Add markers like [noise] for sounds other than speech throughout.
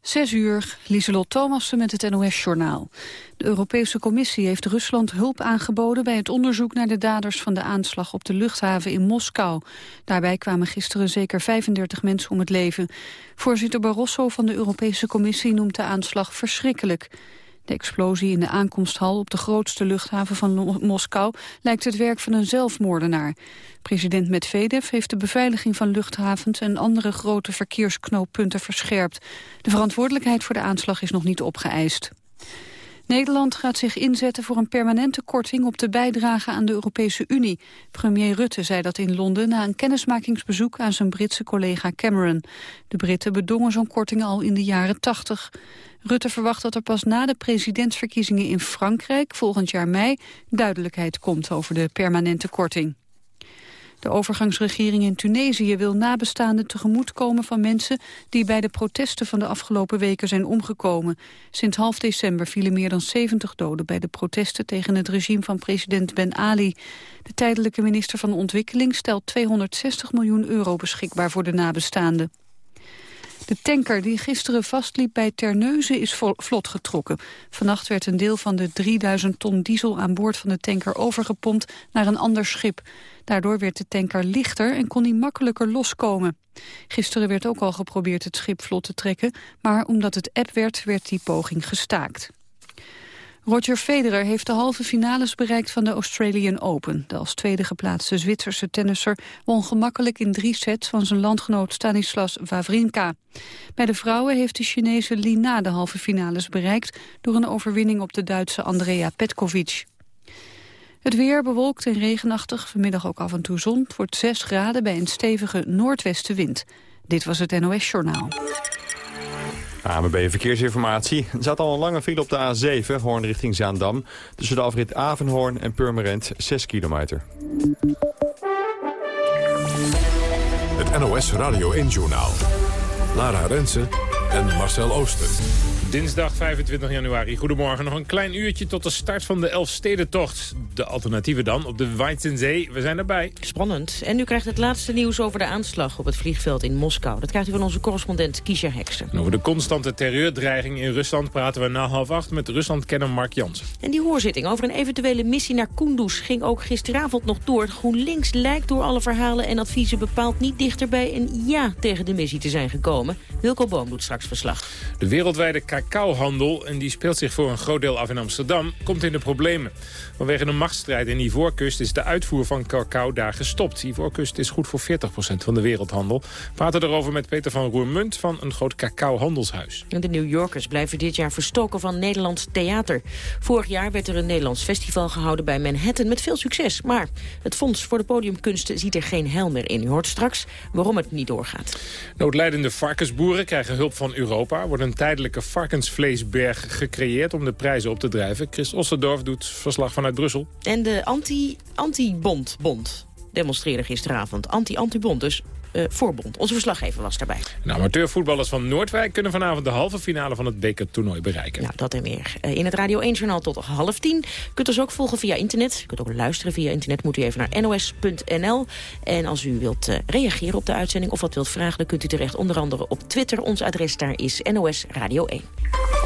Zes uur, Lieselot Thomassen met het NOS-journaal. De Europese Commissie heeft Rusland hulp aangeboden... bij het onderzoek naar de daders van de aanslag op de luchthaven in Moskou. Daarbij kwamen gisteren zeker 35 mensen om het leven. Voorzitter Barroso van de Europese Commissie noemt de aanslag verschrikkelijk. De explosie in de aankomsthal op de grootste luchthaven van Moskou lijkt het werk van een zelfmoordenaar. President Medvedev heeft de beveiliging van luchthavens en andere grote verkeersknooppunten verscherpt. De verantwoordelijkheid voor de aanslag is nog niet opgeëist. Nederland gaat zich inzetten voor een permanente korting op de bijdrage aan de Europese Unie. Premier Rutte zei dat in Londen na een kennismakingsbezoek aan zijn Britse collega Cameron. De Britten bedongen zo'n korting al in de jaren 80. Rutte verwacht dat er pas na de presidentsverkiezingen in Frankrijk volgend jaar mei duidelijkheid komt over de permanente korting. De overgangsregering in Tunesië wil nabestaanden tegemoetkomen van mensen die bij de protesten van de afgelopen weken zijn omgekomen. Sinds half december vielen meer dan 70 doden bij de protesten tegen het regime van president Ben Ali. De tijdelijke minister van Ontwikkeling stelt 260 miljoen euro beschikbaar voor de nabestaanden. De tanker die gisteren vastliep bij Terneuzen is vlot getrokken. Vannacht werd een deel van de 3000 ton diesel aan boord van de tanker overgepompt naar een ander schip. Daardoor werd de tanker lichter en kon hij makkelijker loskomen. Gisteren werd ook al geprobeerd het schip vlot te trekken, maar omdat het eb werd, werd die poging gestaakt. Roger Federer heeft de halve finales bereikt van de Australian Open. De als tweede geplaatste Zwitserse tennisser won gemakkelijk in drie sets van zijn landgenoot Stanislas Wawrinka. Bij de vrouwen heeft de Chinese Lina de halve finales bereikt door een overwinning op de Duitse Andrea Petkovic. Het weer bewolkt en regenachtig, vanmiddag ook af en toe zon. Het wordt 6 graden bij een stevige noordwestenwind. Dit was het NOS Journaal. AMB Verkeersinformatie. Er zat al een lange file op de A7, Hoorn richting Zaandam. Tussen de afrit Avenhoorn en Purmerend, 6 kilometer. Het NOS Radio 1-journaal. Lara Rensen en Marcel Ooster. Dinsdag 25 januari. Goedemorgen. Nog een klein uurtje tot de start van de Elfstedentocht. De alternatieven dan op de Weizenzee. We zijn erbij. Spannend. En u krijgt het laatste nieuws over de aanslag op het vliegveld in Moskou. Dat krijgt u van onze correspondent Kiesja Heksen. over de constante terreurdreiging in Rusland praten we na half acht met Rusland-kenner Mark Jansen. En die hoorzitting over een eventuele missie naar Kunduz ging ook gisteravond nog door. GroenLinks lijkt door alle verhalen en adviezen bepaald niet dichterbij een ja tegen de missie te zijn gekomen. Wilco Boom doet straks verslag. De wereldwijde cacaohandel, en die speelt zich voor een groot deel af in Amsterdam, komt in de problemen. Vanwege een machtsstrijd in Ivoorkust is de uitvoer van cacao daar gestopt. Ivoorkust is goed voor 40% van de wereldhandel. We praten erover met Peter van Roermunt van een groot cacaohandelshuis. De New Yorkers blijven dit jaar verstoken van Nederlands theater. Vorig jaar werd er een Nederlands festival gehouden bij Manhattan met veel succes. Maar het Fonds voor de Podiumkunsten ziet er geen hel meer in. U hoort straks waarom het niet doorgaat. Noodlijdende varkensboeren krijgen hulp van Europa. Wordt een tijdelijke varkensvleesberg gecreëerd om de prijzen op te drijven. Chris Ossendorf doet verslag vanuit Brussel. En de anti-bond bond demonstreerde gisteravond. Anti-anti-bond, dus uh, voorbond. Onze verslaggever was daarbij. De amateurvoetballers van Noordwijk kunnen vanavond de halve finale van het bekertoernooi bereiken. Nou, dat en meer. Uh, in het Radio 1-journaal tot half tien. U kunt ons ook volgen via internet. U kunt ook luisteren via internet. Moet u even naar nos.nl. En als u wilt uh, reageren op de uitzending of wat wilt vragen... dan kunt u terecht onder andere op Twitter. Ons adres daar is NOS Radio 1.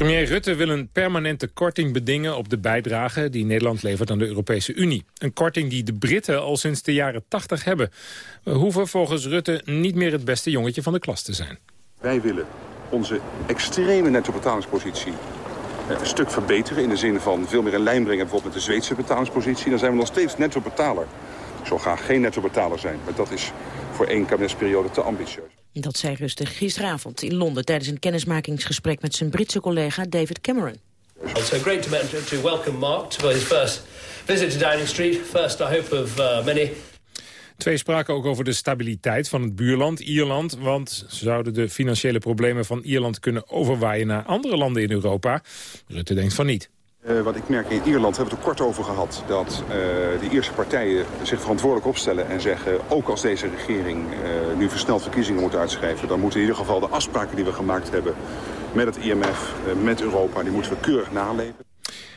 Premier Rutte wil een permanente korting bedingen op de bijdrage die Nederland levert aan de Europese Unie. Een korting die de Britten al sinds de jaren 80 hebben. We hoeven volgens Rutte niet meer het beste jongetje van de klas te zijn. Wij willen onze extreme nettobetalingspositie eh, een stuk verbeteren... in de zin van veel meer in lijn brengen bijvoorbeeld met de Zweedse betalingspositie. Dan zijn we nog steeds nettobetaler. Ik zou graag geen nettobetaler zijn, maar dat is voor één kabinetsperiode te ambitieus. Dat zei rustig gisteravond in Londen tijdens een kennismakingsgesprek met zijn Britse collega David Cameron. It's great to, to welcome Mark to his first visit to Downing Street. First, I hope of uh, many. Twee spraken ook over de stabiliteit van het buurland Ierland. Want zouden de financiële problemen van Ierland kunnen overwaaien naar andere landen in Europa? Rutte denkt van niet. Uh, wat ik merk in Ierland, hebben we het er kort over gehad... dat uh, de Ierse partijen zich verantwoordelijk opstellen en zeggen... ook als deze regering uh, nu versneld verkiezingen moet uitschrijven... dan moeten in ieder geval de afspraken die we gemaakt hebben met het IMF, met Europa... die moeten we keurig naleven.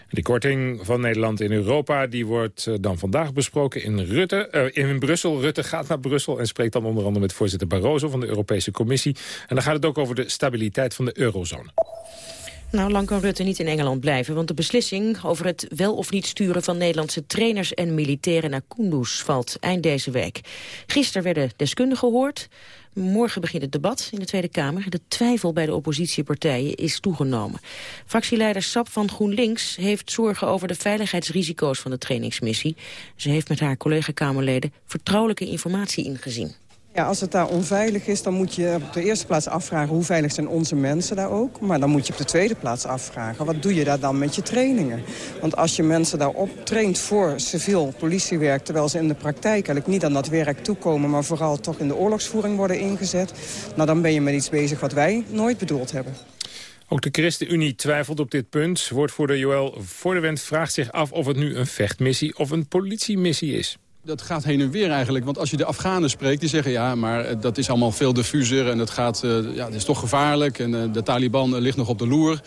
De korting van Nederland in Europa die wordt eh, dan vandaag besproken in, Rutte, in Brussel. Rutte gaat naar Brussel en spreekt dan onder andere met voorzitter Barroso van de Europese Commissie. En dan gaat het ook over de stabiliteit van de eurozone. Nou, lang kan Rutte niet in Engeland blijven, want de beslissing over het wel of niet sturen van Nederlandse trainers en militairen naar Kunduz valt eind deze week. Gisteren werden deskundigen gehoord. Morgen begint het debat in de Tweede Kamer. De twijfel bij de oppositiepartijen is toegenomen. Fractieleider Sap van GroenLinks heeft zorgen over de veiligheidsrisico's van de trainingsmissie. Ze heeft met haar collega-Kamerleden vertrouwelijke informatie ingezien. Ja, als het daar onveilig is, dan moet je op de eerste plaats afvragen... hoe veilig zijn onze mensen daar ook. Maar dan moet je op de tweede plaats afvragen... wat doe je daar dan met je trainingen? Want als je mensen daarop traint voor civiel politiewerk... terwijl ze in de praktijk eigenlijk niet aan dat werk toekomen... maar vooral toch in de oorlogsvoering worden ingezet... nou, dan ben je met iets bezig wat wij nooit bedoeld hebben. Ook de ChristenUnie twijfelt op dit punt. Woordvoerder Joël Voorderwend vraagt zich af of het nu een vechtmissie of een politiemissie is. Dat gaat heen en weer eigenlijk. Want als je de Afghanen spreekt, die zeggen... ja, maar eh, dat is allemaal veel diffuser en het, gaat, uh, ja, het is toch gevaarlijk... en uh, de Taliban ligt nog op de loer.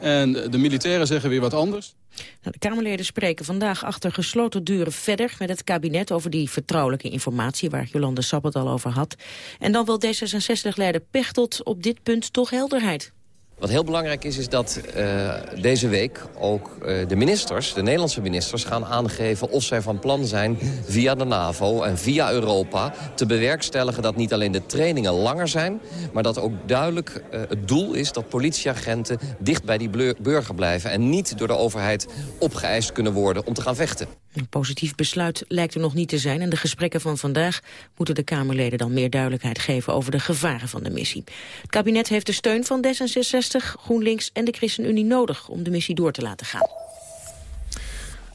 En de militairen zeggen weer wat anders. Nou, de Kamerleden spreken vandaag achter gesloten deuren verder met het kabinet over die vertrouwelijke informatie waar Jolande Sap al over had. En dan wil D66-leider Pechtold op dit punt toch helderheid. Wat heel belangrijk is, is dat uh, deze week ook uh, de ministers, de Nederlandse ministers, gaan aangeven of zij van plan zijn via de NAVO en via Europa te bewerkstelligen dat niet alleen de trainingen langer zijn, maar dat ook duidelijk uh, het doel is dat politieagenten dicht bij die burger blijven en niet door de overheid opgeëist kunnen worden om te gaan vechten. Een positief besluit lijkt er nog niet te zijn en de gesprekken van vandaag moeten de Kamerleden dan meer duidelijkheid geven over de gevaren van de missie. Het kabinet heeft de steun van D66 GroenLinks en de ChristenUnie nodig om de missie door te laten gaan.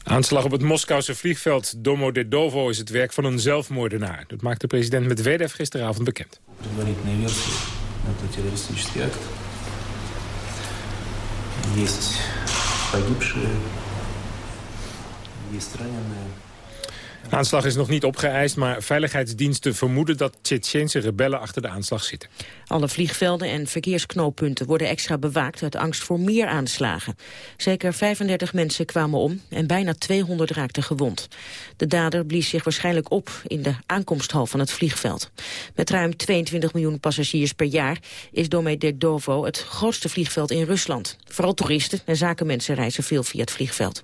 Aanslag op het Moskouse vliegveld Domodedovo is het werk van een zelfmoordenaar. Dat maakte president Medvedev gisteravond bekend. Aanslag is nog niet opgeëist, maar veiligheidsdiensten vermoeden dat Tsjetsjense rebellen achter de aanslag zitten. Alle vliegvelden en verkeersknooppunten worden extra bewaakt uit angst voor meer aanslagen. Zeker 35 mensen kwamen om en bijna 200 raakten gewond. De dader blies zich waarschijnlijk op in de aankomsthal van het vliegveld. Met ruim 22 miljoen passagiers per jaar is Domodedovo het grootste vliegveld in Rusland. Vooral toeristen en zakenmensen reizen veel via het vliegveld.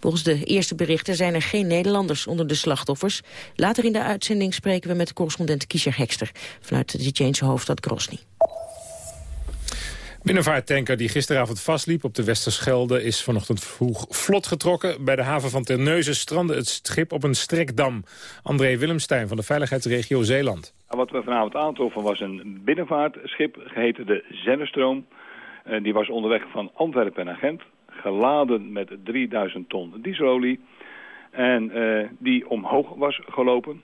Volgens de eerste berichten zijn er geen Nederlanders onder de slachtoffers. Later in de uitzending spreken we met correspondent Kiesjer Hekster... vanuit de Tsjechische hoofdstad Grozny. Binnenvaarttanker die gisteravond vastliep op de Westerschelde... is vanochtend vroeg vlot getrokken. Bij de haven van Terneuzen strandde het schip op een strekdam. André Willemstein van de veiligheidsregio Zeeland. Wat we vanavond aantroffen was een binnenvaartschip geheten de Zennestroom. Eh, die was onderweg van Antwerpen naar Gent. Geladen met 3000 ton dieselolie. En uh, die omhoog was gelopen.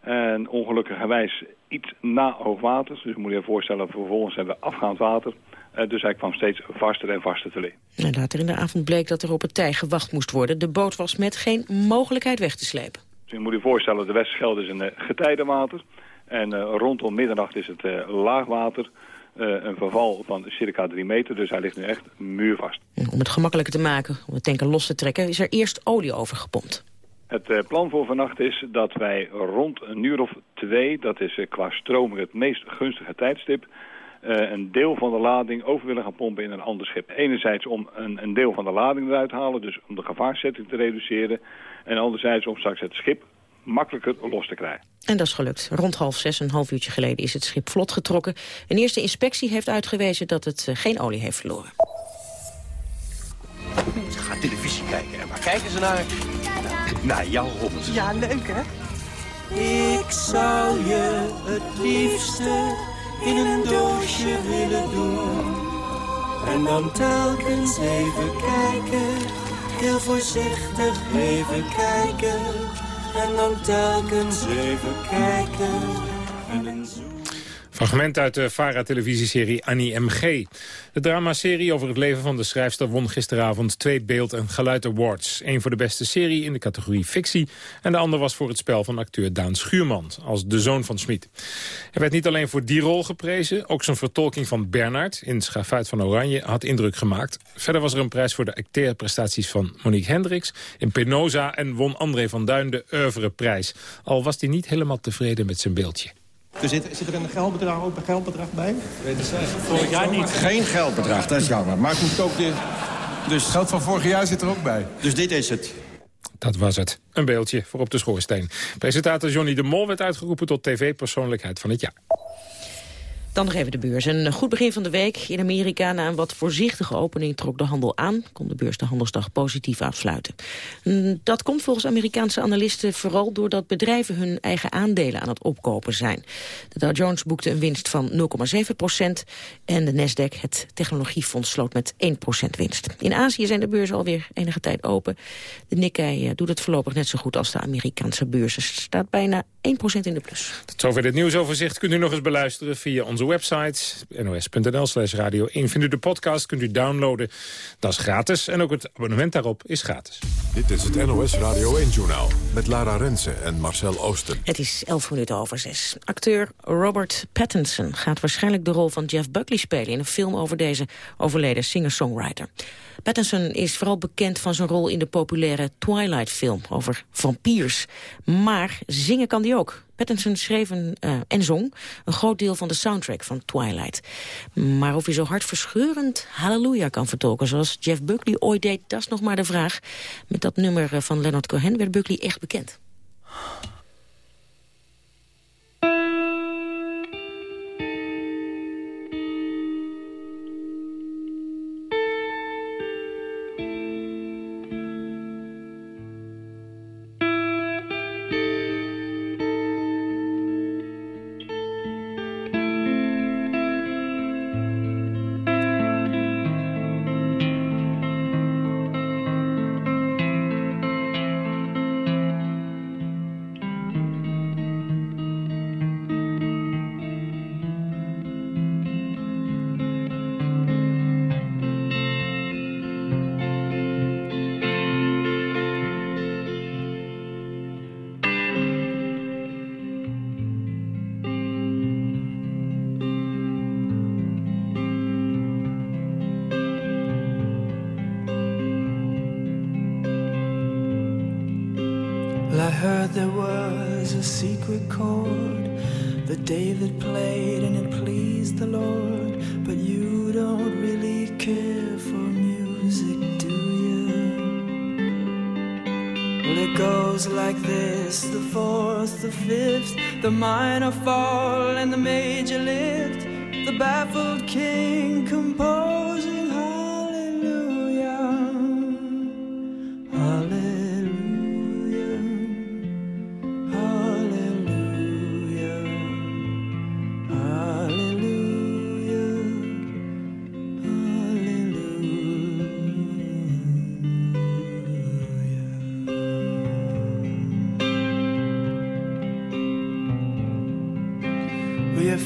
En ongelukkigerwijs iets na hoogwater. Dus moet je je voorstellen, vervolgens hebben we afgaand water. Uh, dus hij kwam steeds vaster en vaster te liggen. En later in de avond bleek dat er op het tij gewacht moest worden. De boot was met geen mogelijkheid weg te slepen. Dus je moet je voorstellen, de Westschelde is een uh, getijdenwater. En rondom middernacht is het laagwater. Uh, een verval van circa 3 meter, dus hij ligt nu echt muurvast. Om het gemakkelijker te maken, om het tanker los te trekken, is er eerst olie overgepompt. Het uh, plan voor vannacht is dat wij rond een uur of twee, dat is uh, qua stroming het meest gunstige tijdstip, een deel van de lading over willen gaan pompen in een ander schip. Enerzijds om een, een deel van de lading eruit te halen, dus om de gevaarzetting te reduceren. En anderzijds om straks het schip makkelijker los te krijgen. En dat is gelukt. Rond half zes, een half uurtje geleden, is het schip vlot getrokken. Een eerste inspectie heeft uitgewezen dat het eh, geen olie heeft verloren. Ze gaan televisie kijken. En waar kijken ze naar? Naar jouw Robbins. Ja, leuk hè? Ik zou je het liefste in een doosje willen doen. En dan telkens even kijken, heel voorzichtig even kijken en dan telkens even kijken. En een Fragment uit de VARA-televisieserie Annie M.G. De dramaserie over het leven van de schrijfster won gisteravond twee beeld- en geluid awards. Eén voor de beste serie in de categorie fictie... en de ander was voor het spel van acteur Daan Schuurman als de zoon van Smit. Hij werd niet alleen voor die rol geprezen... ook zijn vertolking van Bernard in Schafuit van Oranje had indruk gemaakt. Verder was er een prijs voor de acteerprestaties van Monique Hendricks... in Penosa en won André van Duin de Oeuvreprijs. Al was hij niet helemaal tevreden met zijn beeldje. Er zit, zit er een geldbedrag, ook een geldbedrag bij? Vorig jaar niet. Geen geldbedrag, dat is jammer. Maar ik moet ook de... Dus... Geld van vorig jaar zit er ook bij. Dus dit is het. Dat was het. Een beeldje voor op de schoorsteen. Presentator Johnny de Mol werd uitgeroepen tot tv-persoonlijkheid van het jaar. Dan nog even de beurs. Een goed begin van de week in Amerika. Na een wat voorzichtige opening trok de handel aan. Kon de beurs de handelsdag positief afsluiten. Mm, dat komt volgens Amerikaanse analisten vooral doordat bedrijven hun eigen aandelen aan het opkopen zijn. De Dow Jones boekte een winst van 0,7 procent. En de Nasdaq, het technologiefonds, sloot met 1 procent winst. In Azië zijn de beurzen alweer enige tijd open. De Nikkei eh, doet het voorlopig net zo goed als de Amerikaanse beurzen. Staat bijna 1 procent in de plus. Tot zover dit nieuwsoverzicht kunt u nog eens beluisteren via onze website nos.nl slash radio 1. Vindt u de podcast, kunt u downloaden. Dat is gratis en ook het abonnement daarop is gratis. Dit is het NOS Radio 1-journaal met Lara Rensen en Marcel Oosten. Het is 11 minuten over 6. Acteur Robert Pattinson gaat waarschijnlijk de rol van Jeff Buckley spelen... in een film over deze overleden singer-songwriter. Pattinson is vooral bekend van zijn rol in de populaire Twilight-film over vampiers. Maar zingen kan hij ook. Pattinson schreef uh, en zong een groot deel van de soundtrack van Twilight. Maar of hij zo hartverscheurend Halleluja kan vertolken... zoals Jeff Buckley ooit deed, dat is nog maar de vraag. Met dat nummer eh, van Leonard Cohen werd Buckley echt bekend.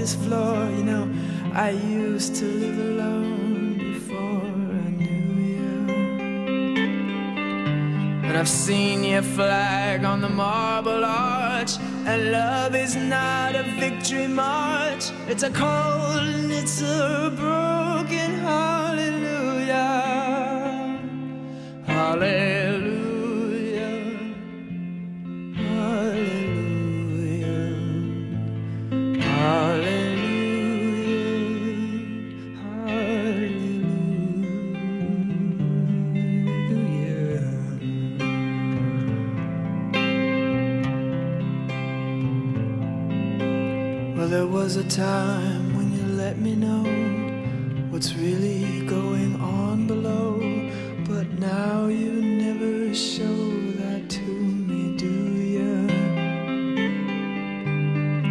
this floor. You know, I used to live alone before I knew you. And I've seen your flag on the marble arch. And love is not a victory march, it's a cold and it's a broken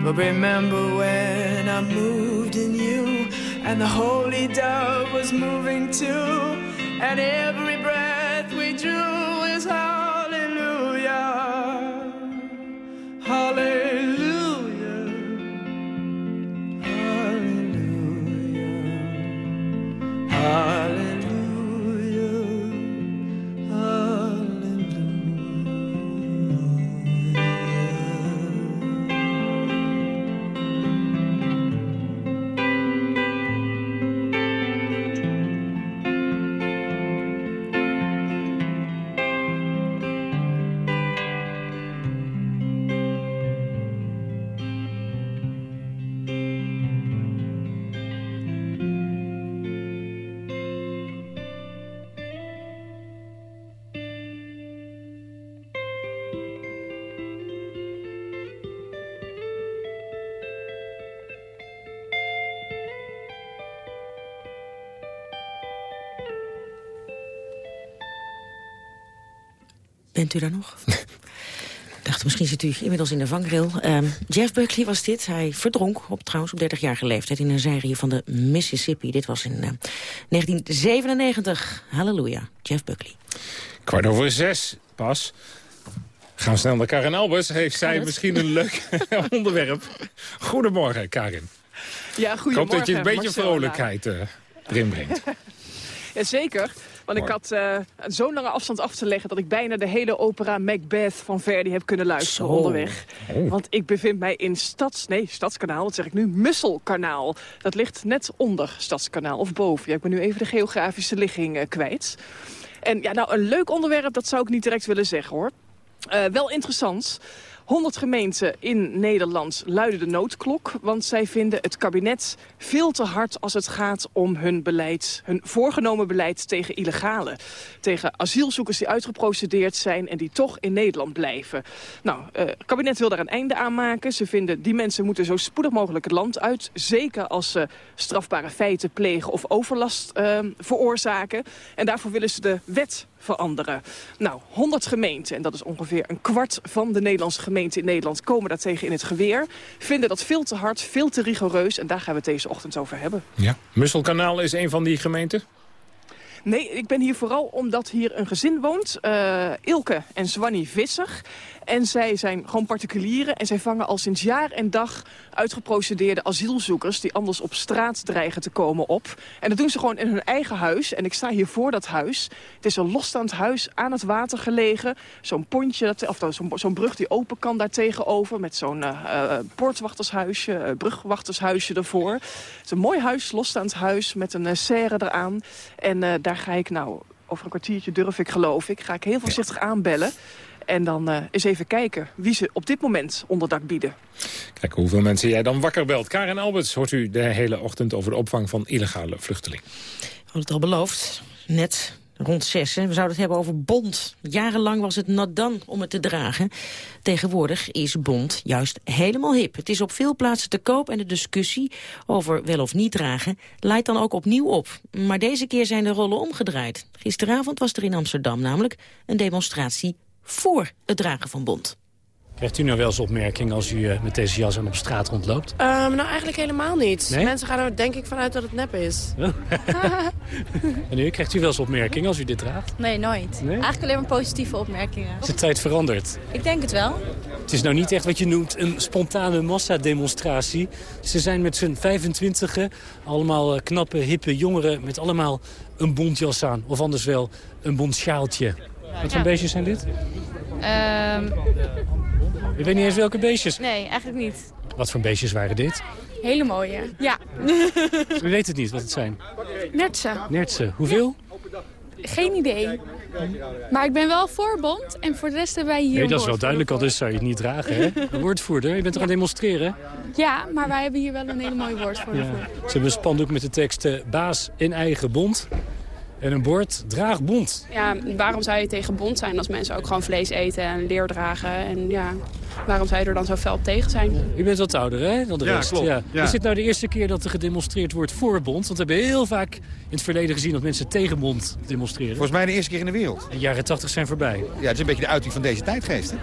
But remember when I moved in you and the holy dove was moving too, and every Bent u daar nog? Ik dacht, misschien zit u inmiddels in de vangrail. Ehm, Jeff Buckley was dit. Hij verdronk, op, trouwens op 30-jarige leeftijd... in een zijrier van de Mississippi. Dit was in eh, 1997. Halleluja, Jeff Buckley. Kwart over zes, pas. Gaan we snel naar Karin Albers. Heeft zij misschien een leuk [laughs] onderwerp? Goedemorgen, Karin. Ja, Ik goedemorgen. hoop dat je een beetje Marcel. vrolijkheid eh, erin brengt. [laughs] Jazeker, want ik had eh, zo'n lange afstand af te leggen... dat ik bijna de hele opera Macbeth van Verdi heb kunnen luisteren Zo. onderweg. Oh. Want ik bevind mij in Stads... Nee, Stadskanaal, wat zeg ik nu? Musselkanaal. Dat ligt net onder Stadskanaal, of boven. Ja, ik ben nu even de geografische ligging eh, kwijt. En ja, nou, een leuk onderwerp, dat zou ik niet direct willen zeggen, hoor. Eh, wel interessant. 100 gemeenten in Nederland luiden de noodklok... want zij vinden het kabinet veel te hard als het gaat om hun beleid... hun voorgenomen beleid tegen illegalen. Tegen asielzoekers die uitgeprocedeerd zijn... en die toch in Nederland blijven. Nou, eh, het kabinet wil daar een einde aan maken. Ze vinden die mensen moeten zo spoedig mogelijk het land uit. Zeker als ze strafbare feiten plegen of overlast eh, veroorzaken. En daarvoor willen ze de wet veranderen. Nou, 100 gemeenten, en dat is ongeveer een kwart van de Nederlandse gemeenten in Nederland... komen daartegen in het geweer, vinden dat veel te hard, veel te rigoureus... en daar gaan we het deze ochtend over hebben. Ja. Musselkanaal is een van die gemeenten? Nee, ik ben hier vooral omdat hier een gezin woont. eh, Ilke en Zwanny Visser. En zij zijn gewoon particulieren. En zij vangen al sinds jaar en dag uitgeprocedeerde asielzoekers... die anders op straat dreigen te komen op. En dat doen ze gewoon in hun eigen huis. En ik sta hier voor dat huis. Het is een losstaand huis aan het water gelegen. Zo'n pontje, of zo'n brug die open kan daar tegenover... met zo'n eh, poortwachtershuisje, eh, brugwachtershuisje ervoor. Het is een mooi huis, losstaand huis met een uh, serre eraan. En daar ga ik nou, over een kwartiertje durf ik geloof ik... ga ik heel voorzichtig aanbellen... En dan eh, eens even kijken wie ze op dit moment onderdak bieden. Kijk hoeveel mensen jij dan wakker belt. Karin Alberts hoort u de hele ochtend over de opvang van illegale vluchtelingen. We hadden het al beloofd, net rond zes. hè. We zouden het hebben over bond. Jarenlang was het nadan om het te dragen. Tegenwoordig is bond juist helemaal hip. Het is op veel plaatsen te koop en de discussie over wel of niet dragen... leidt dan ook opnieuw op. Maar deze keer zijn de rollen omgedraaid. Gisteravond was er in Amsterdam namelijk een demonstratie voor het dragen van bond. Krijgt u nou wel eens opmerking als u eh, met deze jas aan op straat rondloopt? Ehm, nou, eigenlijk helemaal niet. Nee? Mensen gaan er denk ik vanuit dat het nep is. [laughs] En u, krijgt u wel eens opmerking als u dit draagt? Nee, nooit. Nee? Eigenlijk alleen maar positieve opmerkingen. Is de tijd veranderd? Ik denk het wel. Het is nou niet echt wat je noemt een spontane massademonstratie. Ze zijn met z'n 25 allemaal eh, knappe, hippe jongeren... met allemaal een bontjas aan. Of anders wel een bontsjaaltje. Wat voor Ja. beestjes zijn dit? Ehm, Ik weet niet eens welke beestjes. nee, eigenlijk niet. Wat voor beestjes waren dit? Hele mooie. Ja. [laughs] U weet het niet wat het zijn. Nertsen. Nertsen. Hoeveel? Geen idee. Maar ik ben wel voor bond en voor de rest hebben wij hier Nee, dat is wel duidelijk, al dus zou je het niet dragen, hè? [laughs] Een woordvoerder, je bent toch aan het demonstreren? Ja, maar wij hebben hier wel een hele mooie woordvoerder Ja. voor. Ze hebben een spandoek met de tekst eh, baas in eigen bond. En een bord, draag bond. Ja, waarom zou je tegen bond zijn als mensen ook gewoon vlees eten en leer dragen? En ja, waarom zij er dan zo fel op tegen zijn. U bent wat ouder hè, dan de Ja, rest. klopt. Ja. Is dit nou de eerste keer dat er gedemonstreerd wordt voor Bond? Want we hebben heel vaak in het verleden gezien dat mensen tegen Bond demonstreren. Volgens mij de eerste keer in de wereld. De jaren 80 zijn voorbij. Ja, het is een beetje de uiting van deze tijdgeest. Hè?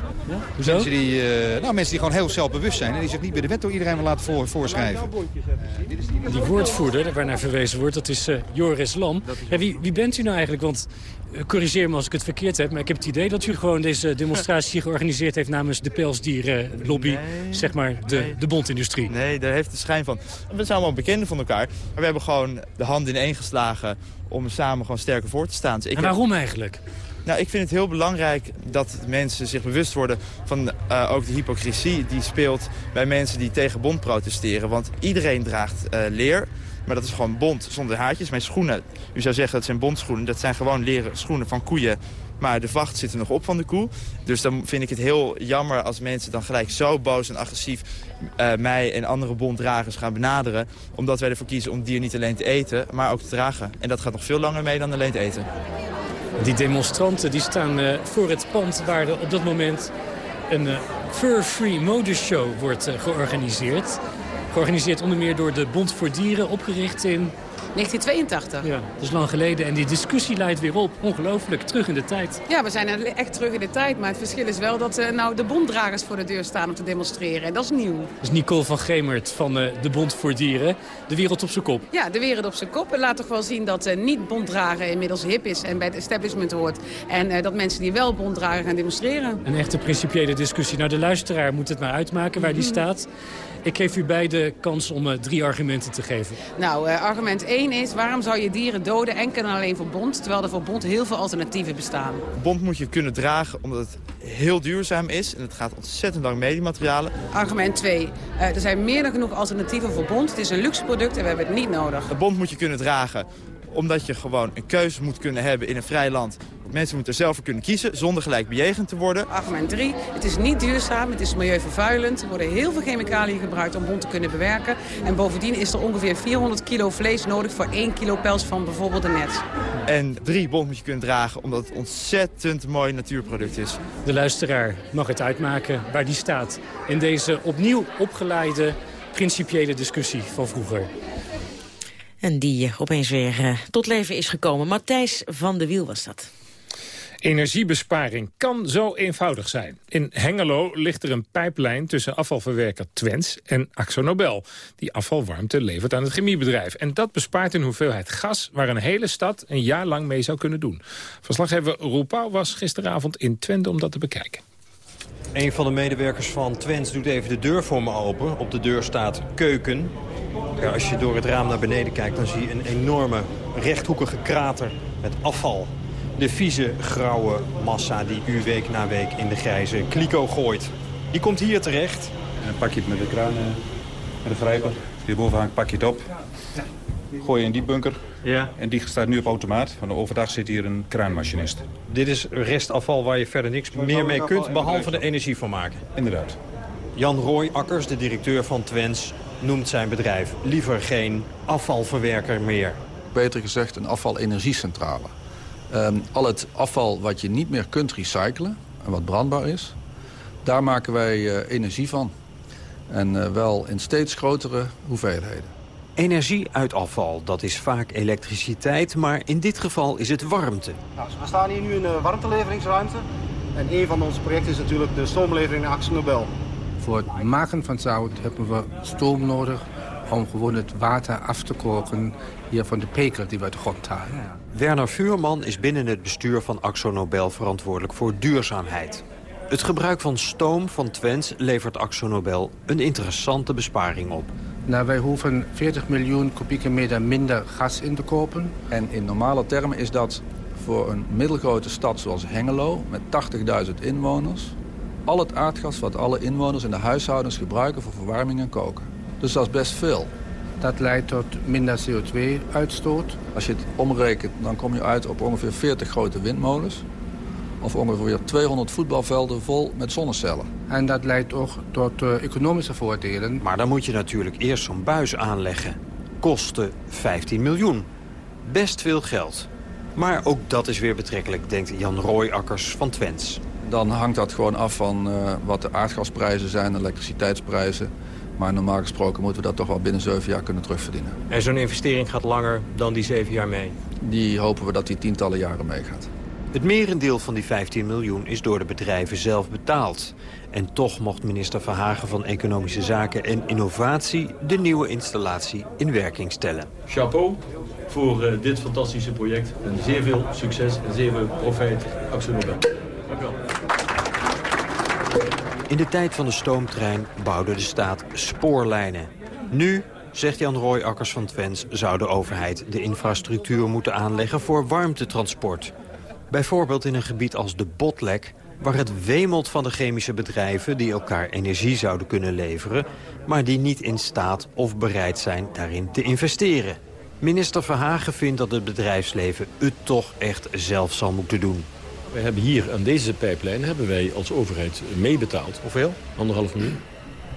Hoezo? Mensen die, eh, nou, mensen die gewoon heel zelfbewust zijn... en die zich niet bij de wet door iedereen wil laten voor, voorschrijven. Die woordvoerder, waarnaar verwezen wordt, dat is eh, Joris Lam. Ja, wie, wie bent u nou eigenlijk? Want corrigeer me als ik het verkeerd heb, maar ik heb het idee dat u gewoon deze demonstratie georganiseerd heeft namens de pelsdierenlobby, zeg maar de, de bondindustrie. Nee, daar heeft de schijn van. We zijn allemaal bekenden van elkaar. Maar we hebben gewoon de handen ineen geslagen om samen gewoon sterker voor te staan. Dus ik En waarom eigenlijk? Nou, ik vind het heel belangrijk dat mensen zich bewust worden van eh, ook de hypocrisie die speelt bij mensen die tegen bond protesteren. Want iedereen draagt eh, leer, maar dat is gewoon bont zonder haartjes. Mijn schoenen, u zou zeggen dat zijn bondschoenen, dat zijn gewoon leren schoenen van koeien. Maar de vacht zit er nog op van de koe. Dus dan vind ik het heel jammer als mensen dan gelijk zo boos en agressief eh, mij en andere bonddragers gaan benaderen. Omdat wij ervoor kiezen om dier niet alleen te eten, maar ook te dragen. En dat gaat nog veel langer mee dan alleen te eten. Die demonstranten die staan eh, voor het pand waar er op dat moment een eh, fur-free modeshow wordt georganiseerd. Georganiseerd onder meer door de Bond voor Dieren, opgericht in... 1982. Ja, dat is lang geleden. En die discussie leidt weer op. Ongelooflijk, terug in de tijd. Ja, we zijn echt terug in de tijd. Maar het verschil is wel dat eh, nou de bonddragers voor de deur staan om te demonstreren. En dat is nieuw. Dat is Nicole van Gemert van eh, de Bond voor Dieren. De wereld op zijn kop. Ja, de wereld op zijn kop. En laat toch wel zien dat eh, niet bonddragen inmiddels hip is en bij het establishment hoort. En dat mensen die wel bond dragen gaan demonstreren. Een echte principiële discussie. Nou, de luisteraar moet het maar uitmaken waar die Mhm. staat. Ik geef u beide kans om eh, drie argumenten te geven. Nou, eh, argument 1 is, waarom zou je dieren doden enkel en alleen voor bond... terwijl er voor bond heel veel alternatieven bestaan? Bond moet je kunnen dragen omdat het heel duurzaam is. En het gaat ontzettend lang mee, die materialen. Argument 2, er zijn meer dan genoeg alternatieven voor bond. Het is een luxe product en we hebben het niet nodig. Een bond moet je kunnen dragen omdat je gewoon een keuze moet kunnen hebben in een vrij land. Mensen moeten er zelf voor kunnen kiezen zonder gelijk bejegend te worden. Argument 3, het is niet duurzaam, het is milieuvervuilend. Er worden heel veel chemicaliën gebruikt om bont te kunnen bewerken. En bovendien is er ongeveer 400 kilo vlees nodig voor 1 kilo pels van bijvoorbeeld een net. En drie, bond moet je kunnen dragen omdat het ontzettend mooi natuurproduct is. De luisteraar mag het uitmaken waar die staat. In deze opnieuw opgeleide principiële discussie van vroeger. En die eh, opeens weer eh, tot leven is gekomen. Matthijs van de Wiel was dat. Energiebesparing kan zo eenvoudig zijn. In Hengelo ligt er een pijplijn tussen afvalverwerker Twents en AxoNobel... die afvalwarmte levert aan het chemiebedrijf. En dat bespaart een hoeveelheid gas waar een hele stad een jaar lang mee zou kunnen doen. Verslaggever Roel Pauw was gisteravond in Twente om dat te bekijken. Een van de medewerkers van Twents doet even de deur voor me open. Op de deur staat keuken. Ja, als je door het raam naar beneden kijkt, dan zie je een enorme rechthoekige krater met afval. De vieze, grauwe massa die u week na week in de grijze kliko gooit. Die komt hier terecht. En dan pak je het met de kraan, eh, met de grijper. Hierboven hangt, pak je het op. Gooi je in die bunker. Ja. En die staat nu op automaat. Want overdag zit hier een kraanmachinist. Dit is restafval waar je verder niks meer mee kunt, behalve de energie van maken. Inderdaad. Jan Roy Akkers, de directeur van Twents, noemt zijn bedrijf liever geen afvalverwerker meer. Beter gezegd een afvalenergiecentrale. Um, al het afval wat je niet meer kunt recyclen en wat brandbaar is... daar maken wij uh, energie van. En uh, wel in steeds grotere hoeveelheden. Energie uit afval, dat is vaak elektriciteit, maar in dit geval is het warmte. Nou, we staan hier nu in de warmteleveringsruimte. En een van onze projecten is natuurlijk de stroomlevering naar Axel Nobel. Voor het maken van zout hebben we stroom nodig om gewoon het water af te koken hier van de pekel die we uit de grond halen. Werner Vuurman is binnen het bestuur van Axo Nobel verantwoordelijk voor duurzaamheid. Het gebruik van stoom van Twents levert Axo Nobel een interessante besparing op. Nou, wij hoeven 40 miljoen kubieke meter minder gas in te kopen. En in normale termen is dat voor een middelgrote stad zoals Hengelo... met 80.000 inwoners... al het aardgas wat alle inwoners in de huishoudens gebruiken voor verwarming en koken. Dus dat is best veel. Dat leidt tot minder CO2-uitstoot. Als je het omrekent, dan kom je uit op ongeveer 40 grote windmolens. Of ongeveer 200 voetbalvelden vol met zonnecellen. En dat leidt ook tot uh, economische voordelen. Maar dan moet je natuurlijk eerst zo'n buis aanleggen. Kosten 15 miljoen. Best veel geld. Maar ook dat is weer betrekkelijk, denkt Jan Rooiakkers van Twents. dan hangt dat gewoon af van uh, wat de aardgasprijzen zijn, elektriciteitsprijzen. Maar normaal gesproken moeten we dat toch wel binnen zeven jaar kunnen terugverdienen. En zo'n investering gaat langer dan die zeven jaar mee? Die hopen we dat die tientallen jaren meegaat. Het merendeel van die 15 miljoen is door de bedrijven zelf betaald. En toch mocht minister Verhagen van Economische Zaken en Innovatie... de nieuwe installatie in werking stellen. Chapeau voor uh, dit fantastische project. En zeer veel succes en zeer veel profijt. Axel Dank u wel. In de tijd van de stoomtrein bouwde de staat spoorlijnen. Nu, zegt Jan Rooijakkers van Twens, zou de overheid de infrastructuur moeten aanleggen voor warmtetransport. Bijvoorbeeld in een gebied als de Botlek, waar het wemelt van de chemische bedrijven die elkaar energie zouden kunnen leveren, maar die niet in staat of bereid zijn daarin te investeren. Minister Verhagen vindt dat het bedrijfsleven het toch echt zelf zal moeten doen. We hebben hier aan deze pijplijn hebben wij als overheid meebetaald. Hoeveel? Anderhalf miljoen.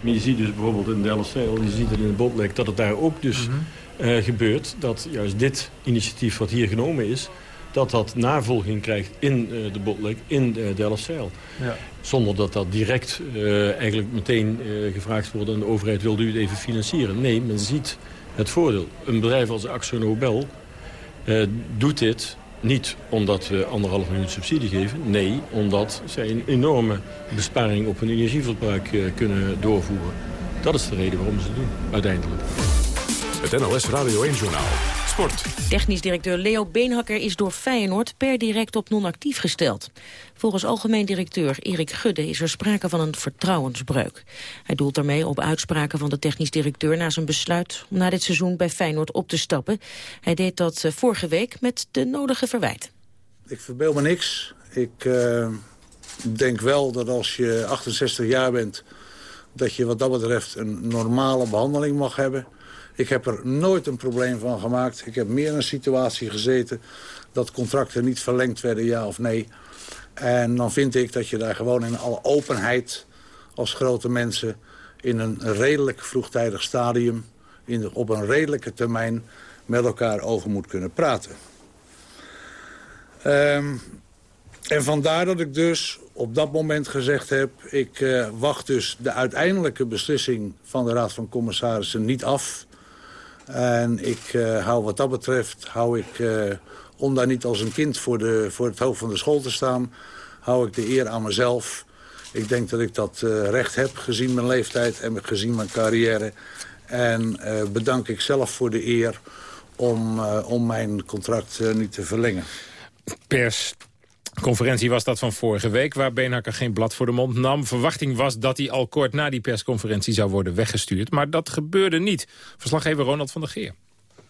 Maar je ziet dus bijvoorbeeld in Delfzijl, je ziet het in het Botlek... dat het daar ook dus mm gebeurt dat juist dit initiatief wat hier genomen is... dat dat navolging krijgt in uh, de Botlek, in uh, Delfzijl. Ja. Zonder dat dat direct uh, eigenlijk meteen gevraagd wordt aan de overheid... wilde u het even financieren? Nee, men ziet het voordeel. Een bedrijf als Axo Nobel doet dit niet omdat we anderhalf miljoen subsidie geven. Nee, omdat zij een enorme besparing op hun energieverbruik uh, kunnen doorvoeren. Dat is de reden waarom ze het doen, uiteindelijk. Het NOS Radio 1 Journaal. Sport. Technisch directeur Leo Beenhakker is door Feyenoord per direct op non-actief gesteld. Volgens algemeen directeur Erik Gudde is er sprake van een vertrouwensbreuk. Hij doelt daarmee op uitspraken van de technisch directeur na zijn besluit om na dit seizoen bij Feyenoord op te stappen. Hij deed dat eh, vorige week met de nodige verwijt. Ik verbeel me niks. Ik uh, denk wel dat als je 68 jaar bent, dat je wat dat betreft een normale behandeling mag hebben. Ik heb er nooit een probleem van gemaakt. Ik heb meer in een situatie gezeten dat contracten niet verlengd werden, ja of nee. En dan vind ik dat je daar gewoon in alle openheid als grote mensen... in een redelijk vroegtijdig stadium, in op een redelijke termijn... met elkaar over moet kunnen praten. Um, en vandaar dat ik dus op dat moment gezegd heb... ik uh, wacht dus de uiteindelijke beslissing van de Raad van Commissarissen niet af... En ik uh, hou wat dat betreft, hou ik, uh, om daar niet als een kind voor, de, voor het hoofd van de school te staan... hou ik de eer aan mezelf. Ik denk dat ik dat uh, recht heb, gezien mijn leeftijd en gezien mijn carrière. En bedank ik zelf voor de eer om, om mijn contract niet te verlengen. Pers conferentie was dat van vorige week, waar Beenhakker geen blad voor de mond nam. Verwachting was dat hij al kort na die persconferentie zou worden weggestuurd. Maar dat gebeurde niet. Verslaggever Ronald van der Geer.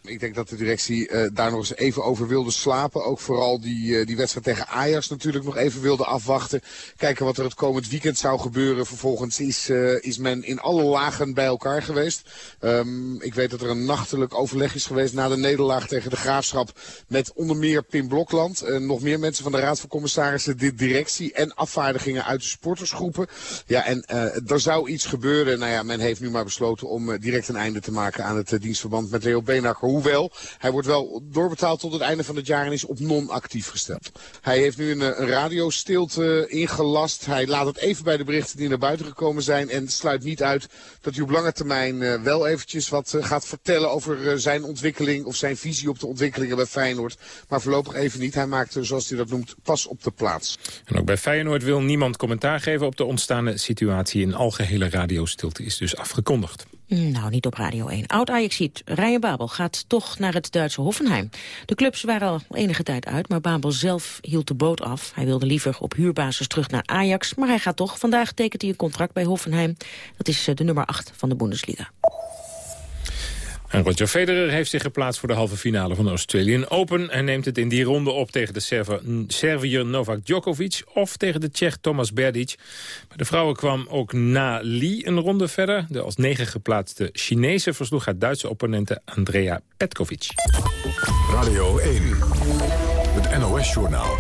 Ik denk dat de directie uh, daar nog eens even over wilde slapen. Ook vooral die, uh, die wedstrijd tegen Ajax natuurlijk nog even wilde afwachten. Kijken wat er het komend weekend zou gebeuren. Vervolgens is, uh, is men in alle lagen bij elkaar geweest. Um, ik weet dat er een nachtelijk overleg is geweest na de nederlaag tegen de Graafschap. Met onder meer Pim Blokland. nog meer mensen van de Raad van Commissarissen, de directie en afvaardigingen uit de sportersgroepen. Ja, en er zou iets gebeuren. Nou ja, men heeft nu maar besloten om direct een einde te maken aan het dienstverband met Leo Beenhakker. Hoewel, hij wordt wel doorbetaald tot het einde van het jaar en is op non-actief gesteld. Hij heeft nu een, een radiostilte ingelast. Hij laat het even bij de berichten die naar buiten gekomen zijn. En sluit niet uit dat hij op lange termijn uh, wel eventjes wat gaat vertellen over zijn ontwikkeling of zijn visie op de ontwikkelingen bij Feyenoord. Maar voorlopig even niet. Hij maakt, zoals hij dat noemt, pas op de plaats. En ook bij Feyenoord wil niemand commentaar geven op de ontstaande situatie. Een algehele radiostilte is dus afgekondigd. Nou, niet op Radio 1. Oud-Ajaxiet Ryan Babel gaat toch naar het Duitse Hoffenheim. De clubs waren al enige tijd uit, maar Babel zelf hield de boot af. Hij wilde liever op huurbasis terug naar Ajax, maar hij gaat toch. Vandaag tekent hij een contract bij Hoffenheim. Dat is eh, de nummer 8 van de Bundesliga. Roger Federer heeft zich geplaatst voor de halve finale van de Australian Open. en neemt het in die ronde op tegen de Server, Serviër Novak Djokovic... of tegen de Tsjech Thomas Berdic. Bij de vrouwen kwam ook Na Li een ronde verder. De als negen geplaatste Chinese versloeg haar Duitse opponente Andrea Petkovic. Radio 1, het NOS-journaal.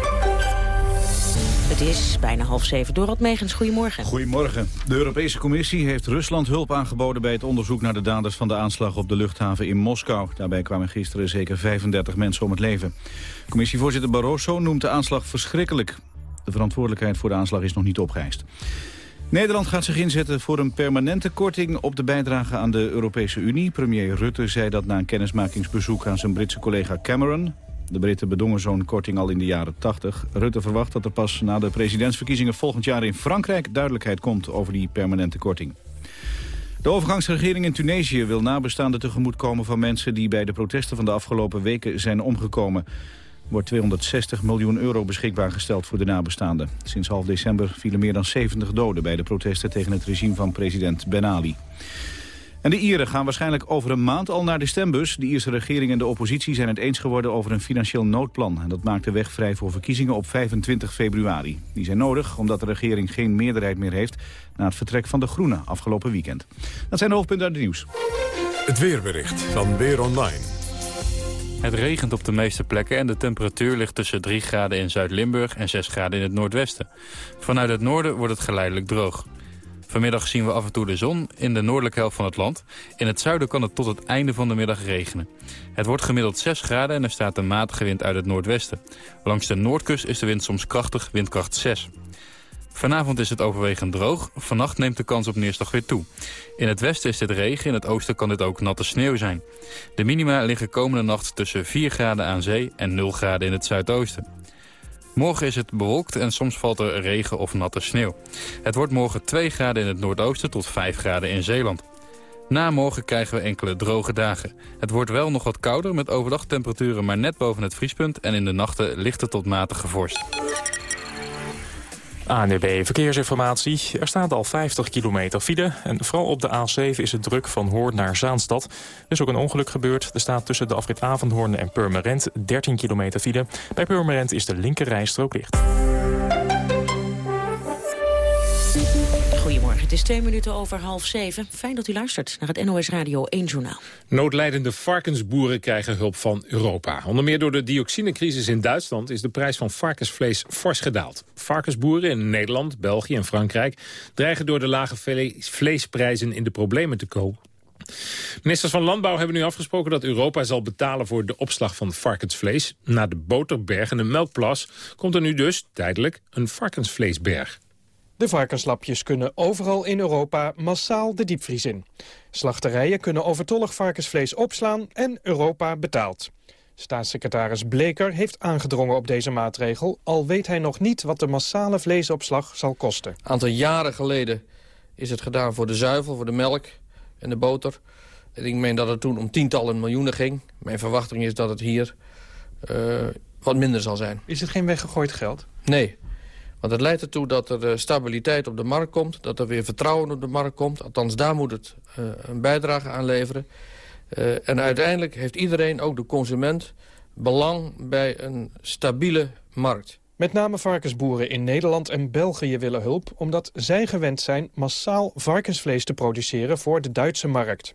Het is bijna half zeven. Dorot Megens, goedemorgen. Goedemorgen. De Europese Commissie heeft Rusland hulp aangeboden... bij het onderzoek naar de daders van de aanslag op de luchthaven in Moskou. Daarbij kwamen gisteren zeker 35 mensen om het leven. Commissievoorzitter Barroso noemt de aanslag verschrikkelijk. De verantwoordelijkheid voor de aanslag is nog niet opgeëist. Nederland gaat zich inzetten voor een permanente korting op de bijdrage aan de Europese Unie. Premier Rutte zei dat na een kennismakingsbezoek aan zijn Britse collega Cameron. De Britten bedongen zo'n korting al in de jaren 80. Rutte verwacht dat er pas na de presidentsverkiezingen volgend jaar in Frankrijk duidelijkheid komt over die permanente korting. De overgangsregering in Tunesië wil nabestaanden tegemoetkomen van mensen die bij de protesten van de afgelopen weken zijn omgekomen. Er wordt 260 miljoen euro beschikbaar gesteld voor de nabestaanden. Sinds half december vielen meer dan 70 doden bij de protesten tegen het regime van president Ben Ali. En de Ieren gaan waarschijnlijk over een maand al naar de stembus. De Ierse regering en de oppositie zijn het eens geworden over een financieel noodplan. En dat maakt de weg vrij voor verkiezingen op 25 februari. Die zijn nodig omdat de regering geen meerderheid meer heeft... na het vertrek van de Groenen afgelopen weekend. Dat zijn de hoofdpunten uit het nieuws. Het weerbericht van Weer Online. Het regent op de meeste plekken en de temperatuur ligt tussen 3 graden in Zuid-Limburg en 6 graden in het noordwesten. Vanuit het noorden wordt het geleidelijk droog. Vanmiddag zien we af en toe de zon in de noordelijke helft van het land. In het zuiden kan het tot het einde van de middag regenen. Het wordt gemiddeld 6 graden en er staat een matige wind uit het noordwesten. Langs de noordkust is de wind soms krachtig, windkracht 6. Vanavond is het overwegend droog. Vannacht neemt de kans op neerslag weer toe. In het westen is dit regen, in het oosten kan dit ook natte sneeuw zijn. De minima liggen komende nacht tussen 4 graden aan zee en 0 graden in het zuidoosten. Morgen is het bewolkt en soms valt er regen of natte sneeuw. Het wordt morgen 2 graden in het noordoosten tot 5 graden in Zeeland. Na morgen krijgen we enkele droge dagen. Het wordt wel nog wat kouder met overdagtemperaturen maar net boven het vriespunt... en in de nachten lichte tot matige vorst. ANUB Verkeersinformatie. Er staat al 50 kilometer file. En vooral op de A7 is het druk van Hoorn naar Zaanstad. Er is ook een ongeluk gebeurd. Er staat tussen de afrit Avondhoorn en Purmerend 13 kilometer file. Bij Purmerend is de linker rijstrook dicht. Is twee minuten over half zeven. Fijn dat u luistert naar het NOS Radio 1 Journaal. Noodlijdende varkensboeren krijgen hulp van Europa. Onder meer door de dioxinecrisis in Duitsland is de prijs van varkensvlees fors gedaald. Varkensboeren in Nederland, België en Frankrijk dreigen door de lage vleesprijzen in de problemen te komen. Ministers van Landbouw hebben nu afgesproken dat Europa zal betalen voor de opslag van varkensvlees. Na de boterberg en de melkplas komt er nu dus tijdelijk een varkensvleesberg. De varkenslapjes kunnen overal in Europa massaal de diepvries in. Slachterijen kunnen overtollig varkensvlees opslaan en Europa betaalt. Staatssecretaris Bleker heeft aangedrongen op deze maatregel... al weet hij nog niet wat de massale vleesopslag zal kosten. Een aantal jaren geleden is het gedaan voor de zuivel, voor de melk en de boter. En ik meen dat het toen om tientallen miljoenen ging. Mijn verwachting is dat het hier uh, wat minder zal zijn. Is het geen weggegooid geld? Nee. Want het leidt ertoe dat er uh, stabiliteit op de markt komt. Dat er weer vertrouwen op de markt komt. Althans, daar moet het uh, een bijdrage aan leveren. Uh, en uiteindelijk heeft iedereen, ook de consument... belang bij een stabiele markt. Met name varkensboeren in Nederland en België willen hulp... omdat zij gewend zijn massaal varkensvlees te produceren voor de Duitse markt.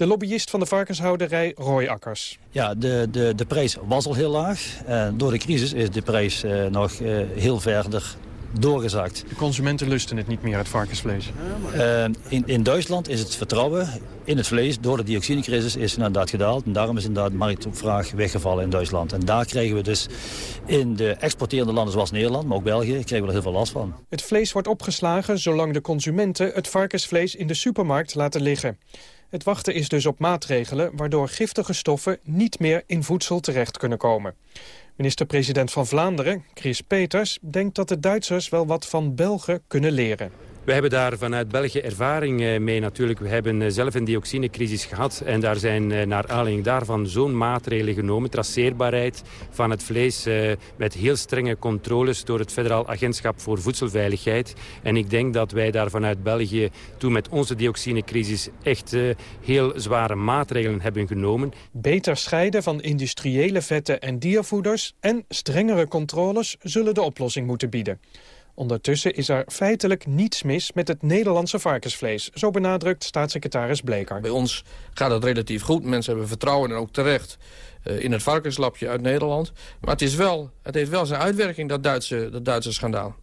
De lobbyist van de varkenshouderij Roy Akkers. Ja, de, de, de prijs was al heel laag. Uh, door de crisis is de prijs uh, nog uh, heel verder doorgezakt. De consumenten lusten het niet meer, het varkensvlees. Uh, in, in Duitsland is het vertrouwen in het vlees door de dioxinecrisis is inderdaad gedaald. En daarom is inderdaad de marktvraag weggevallen in Duitsland. En daar krijgen we dus in de exporterende landen zoals Nederland, maar ook België, krijgen we er heel veel last van. Het vlees wordt opgeslagen zolang de consumenten het varkensvlees in de supermarkt laten liggen. Het wachten is dus op maatregelen waardoor giftige stoffen niet meer in voedsel terecht kunnen komen. Minister-president van Vlaanderen, Chris Peters, denkt dat de Duitsers wel wat van Belgen kunnen leren. We hebben daar vanuit België ervaring mee natuurlijk. We hebben zelf een dioxinecrisis gehad en daar zijn naar aanleiding daarvan zo'n maatregelen genomen. Traceerbaarheid van het vlees met heel strenge controles door het Federaal Agentschap voor Voedselveiligheid. En ik denk dat wij daar vanuit België toen met onze dioxinecrisis echt heel zware maatregelen hebben genomen. Beter scheiden van industriële vetten en diervoeders en strengere controles zullen de oplossing moeten bieden. Ondertussen is er feitelijk niets mis met het Nederlandse varkensvlees. Zo benadrukt staatssecretaris Bleker. Bij ons gaat het relatief goed. Mensen hebben vertrouwen en ook terecht uh, in het varkenslapje uit Nederland. Maar het, is wel, het heeft wel zijn uitwerking, dat Duitse, dat Duitse schandaal.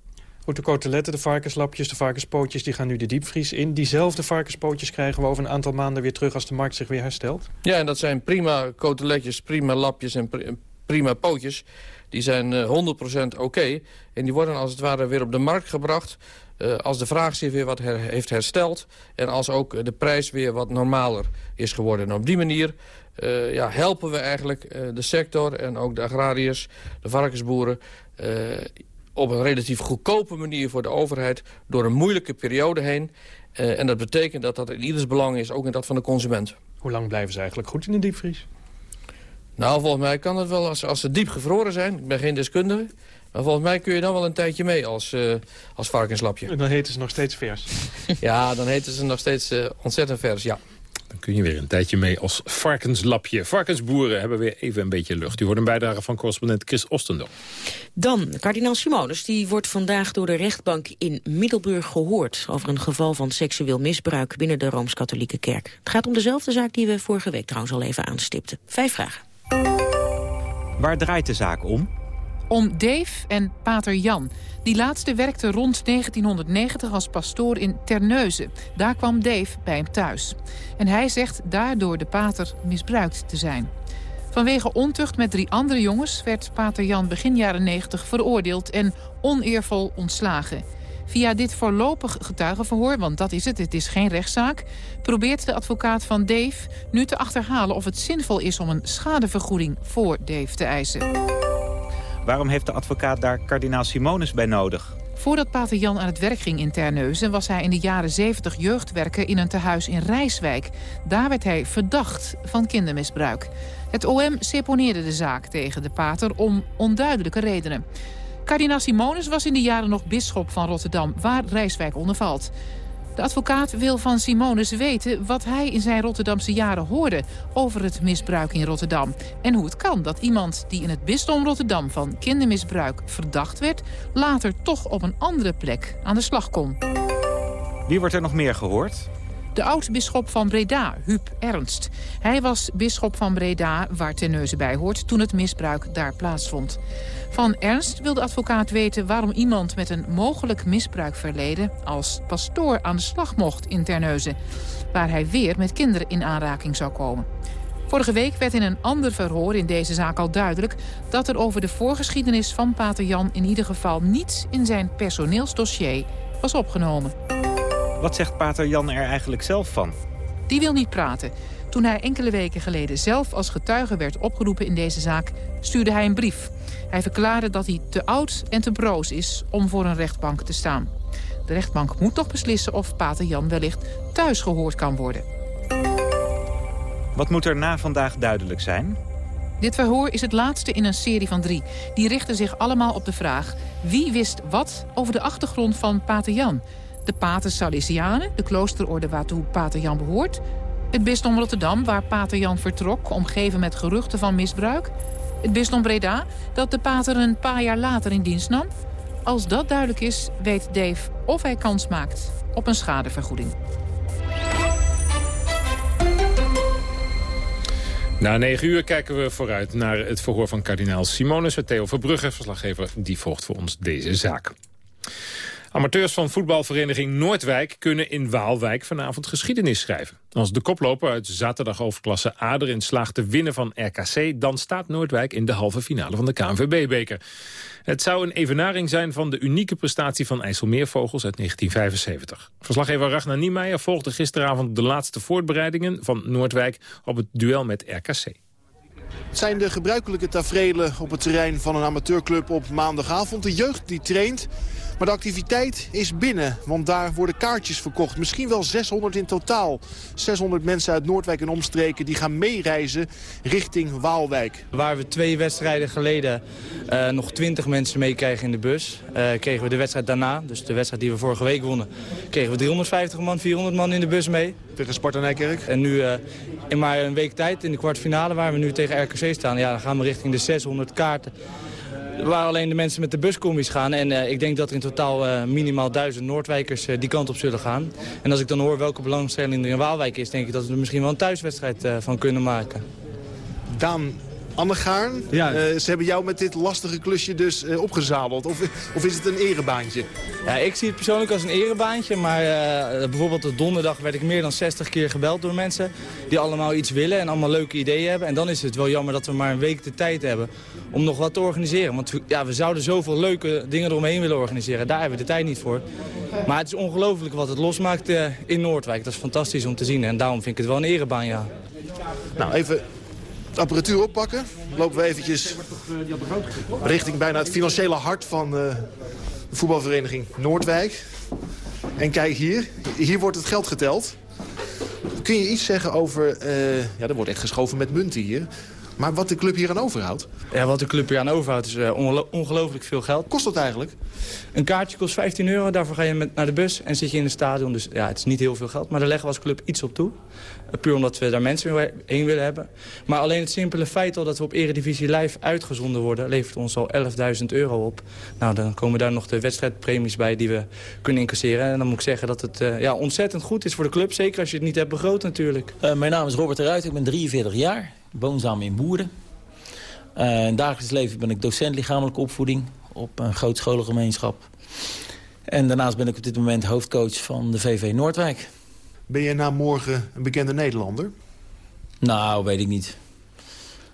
Goed, de koteletten, de varkenslapjes, de varkenspootjes... die gaan nu de diepvries in. Diezelfde varkenspootjes krijgen we over een aantal maanden weer terug... als de markt zich weer herstelt? Ja, en dat zijn prima koteletjes, prima lapjes en prima pootjes. Die zijn 100% oké. En die worden als het ware weer op de markt gebracht... als de vraag zich weer wat heeft hersteld... en als ook de prijs weer wat normaler is geworden. En op die manier ja, helpen we eigenlijk de sector en ook de agrariërs, de varkensboeren op een relatief goedkope manier voor de overheid... door een moeilijke periode heen. En dat betekent dat dat in ieders belang is, ook in dat van de consument. Hoe lang blijven ze eigenlijk goed in de diepvries? Nou, volgens mij kan het wel als, als ze diep gevroren zijn. Ik ben geen deskundige. Maar volgens mij kun je dan wel een tijdje mee als, uh, als varkenslapje. En dan heten ze nog steeds vers. [laughs] ja, dan heten ze nog steeds uh, ontzettend vers, ja. Dan kun je weer een tijdje mee als varkenslapje. Varkensboeren hebben weer even een beetje lucht. U hoort een bijdrage van correspondent Chris Ostendorp. Dan, kardinaal Simonus, die wordt vandaag door de rechtbank in Middelburg gehoord... over een geval van seksueel misbruik binnen de Rooms-Katholieke Kerk. Het gaat om dezelfde zaak die we vorige week trouwens al even aanstipten. Vijf vragen. Waar draait de zaak om? Om Dave en pater Jan. Die laatste werkte rond 1990 als pastoor in Terneuzen. Daar kwam Dave bij hem thuis. En hij zegt daardoor de pater misbruikt te zijn. Vanwege ontucht met drie andere jongens werd pater Jan begin jaren 90 veroordeeld en oneervol ontslagen. Via dit voorlopig getuigenverhoor, want dat is het, het is geen rechtszaak... probeert de advocaat van Dave nu te achterhalen of het zinvol is om een schadevergoeding voor Dave te eisen. Waarom heeft de advocaat daar kardinaal Simonus bij nodig? Voordat pater Jan aan het werk ging in Terneuzen... was hij in de jaren 70 jeugdwerker in een tehuis in Rijswijk. Daar werd hij verdacht van kindermisbruik. Het OM seponeerde de zaak tegen de pater om onduidelijke redenen. Kardinaal Simonus was in de jaren nog bisschop van Rotterdam... waar Rijswijk onder valt. De advocaat wil van Simonus weten wat hij in zijn Rotterdamse jaren hoorde... over het misbruik in Rotterdam. En hoe het kan dat iemand die in het bisdom Rotterdam van kindermisbruik verdacht werd... later toch op een andere plek aan de slag kon. Wie wordt er nog meer gehoord? De oud-bisschop van Breda, Huub Ernst. Hij was bisschop van Breda, waar Terneuzen bij hoort, toen het misbruik daar plaatsvond. Van Ernst wil de advocaat weten waarom iemand met een mogelijk misbruikverleden... als pastoor aan de slag mocht in Terneuzen, waar hij weer met kinderen in aanraking zou komen. Vorige week werd in een ander verhoor in deze zaak al duidelijk... dat er over de voorgeschiedenis van pater Jan in ieder geval niets in zijn personeelsdossier was opgenomen. Wat zegt pater Jan er eigenlijk zelf van? Die wil niet praten. Toen hij enkele weken geleden zelf als getuige werd opgeroepen in deze zaak... stuurde hij een brief. Hij verklaarde dat hij te oud en te broos is om voor een rechtbank te staan. De rechtbank moet toch beslissen of pater Jan wellicht thuis gehoord kan worden. Wat moet er na vandaag duidelijk zijn? Dit verhoor is het laatste in een serie van drie. Die richten zich allemaal op de vraag... wie wist wat over de achtergrond van pater Jan de Pater Salesianen, de kloosterorde waartoe Pater Jan behoort... het bisdom Rotterdam, waar Pater Jan vertrok, omgeven met geruchten van misbruik... het bisdom Breda, dat de pater een paar jaar later in dienst nam... Als dat duidelijk is, weet Dave of hij kans maakt op een schadevergoeding. Na negen uur kijken we vooruit naar het verhoor van kardinaal Simonus. Theo Verbrugge, verslaggever, die volgt voor ons deze zaak. Amateurs van voetbalvereniging Noordwijk kunnen in Waalwijk vanavond geschiedenis schrijven. Als de koploper uit zaterdag overklasse A erin slaagt te winnen van RKC... dan staat Noordwijk in de halve finale van de KNVB-beker. Het zou een evenaring zijn van de unieke prestatie van IJsselmeervogels uit 1975. Verslaggever Ragnar Niemeyer volgde gisteravond de laatste voorbereidingen van Noordwijk op het duel met RKC. Het zijn de gebruikelijke tafereelen op het terrein van een amateurclub op maandagavond. De jeugd die traint, maar de activiteit is binnen, want daar worden kaartjes verkocht. Misschien wel 600 in totaal. 600 mensen uit Noordwijk en omstreken die gaan meereizen richting Waalwijk. Waar we twee wedstrijden geleden uh, nog 20 mensen meekregen in de bus... Uh, kregen we de wedstrijd daarna, dus de wedstrijd die we vorige week wonnen... kregen we 350 man, 400 man in de bus mee. Tegen Sparta Nijkerk? En nu uh, in maar een week tijd, in de kwartfinale waar we nu tegen RKC staan... Ja, dan gaan we richting de 600 kaarten waar alleen de mensen met de buscombi's gaan. En uh, ik denk dat er in totaal uh, minimaal duizend Noordwijkers uh, die kant op zullen gaan. En als ik dan hoor welke belangstelling er in Waalwijk is... denk ik dat we er misschien wel een thuiswedstrijd van kunnen maken. Daan Anne Gaarn, Ja. eh, ze hebben jou met dit lastige klusje dus eh, opgezadeld. Of, of is het een erebaantje? Ja, ik zie het persoonlijk als een erebaantje, maar eh, bijvoorbeeld op donderdag werd ik meer dan 60 keer gebeld door mensen die allemaal iets willen en allemaal leuke ideeën hebben. En dan is het wel jammer dat we maar een week de tijd hebben om nog wat te organiseren. Want we- ja, we zouden zoveel leuke dingen eromheen willen organiseren. Daar hebben we de tijd niet voor. Maar het is ongelooflijk wat het losmaakt in Noordwijk. Dat is fantastisch om te zien en daarom vind ik het wel een erebaan, ja. Nou, even apparatuur oppakken. Lopen we eventjes richting bijna het financiële hart van eh, de voetbalvereniging Noordwijk. En kijk hier, hier wordt het geld geteld. Kun je iets zeggen over... eh, ja, er wordt echt geschoven met munten hier. Maar wat de club hier aan overhoudt? Ja, wat de club hier aan overhoudt is eh, ongelo- ongelooflijk veel geld. Kost dat eigenlijk? Een kaartje kost 15 euro, daarvoor ga je met, naar de bus en zit je in het stadion. Dus ja, het is niet heel veel geld, maar daar leggen we als club iets op toe. Eh, puur omdat we daar mensen heen willen hebben. Maar alleen het simpele feit al dat we op Eredivisie Live uitgezonden worden... levert ons al 11.000 euro op. Nou, dan komen daar nog de wedstrijdpremies bij die we kunnen incasseren. En dan moet ik zeggen dat het eh, ja, ontzettend goed is voor de club. Zeker als je het niet hebt begroot natuurlijk. Eh, mijn naam is Robert de Ruit, ik ben 43 jaar, woonzaam in Boeren. Eh, in het dagelijks leven ben ik docent lichamelijke opvoeding op een groot scholengemeenschap. En daarnaast ben ik op dit moment hoofdcoach van de VV Noordwijk. Ben je na morgen een bekende Nederlander? Nou, weet ik niet.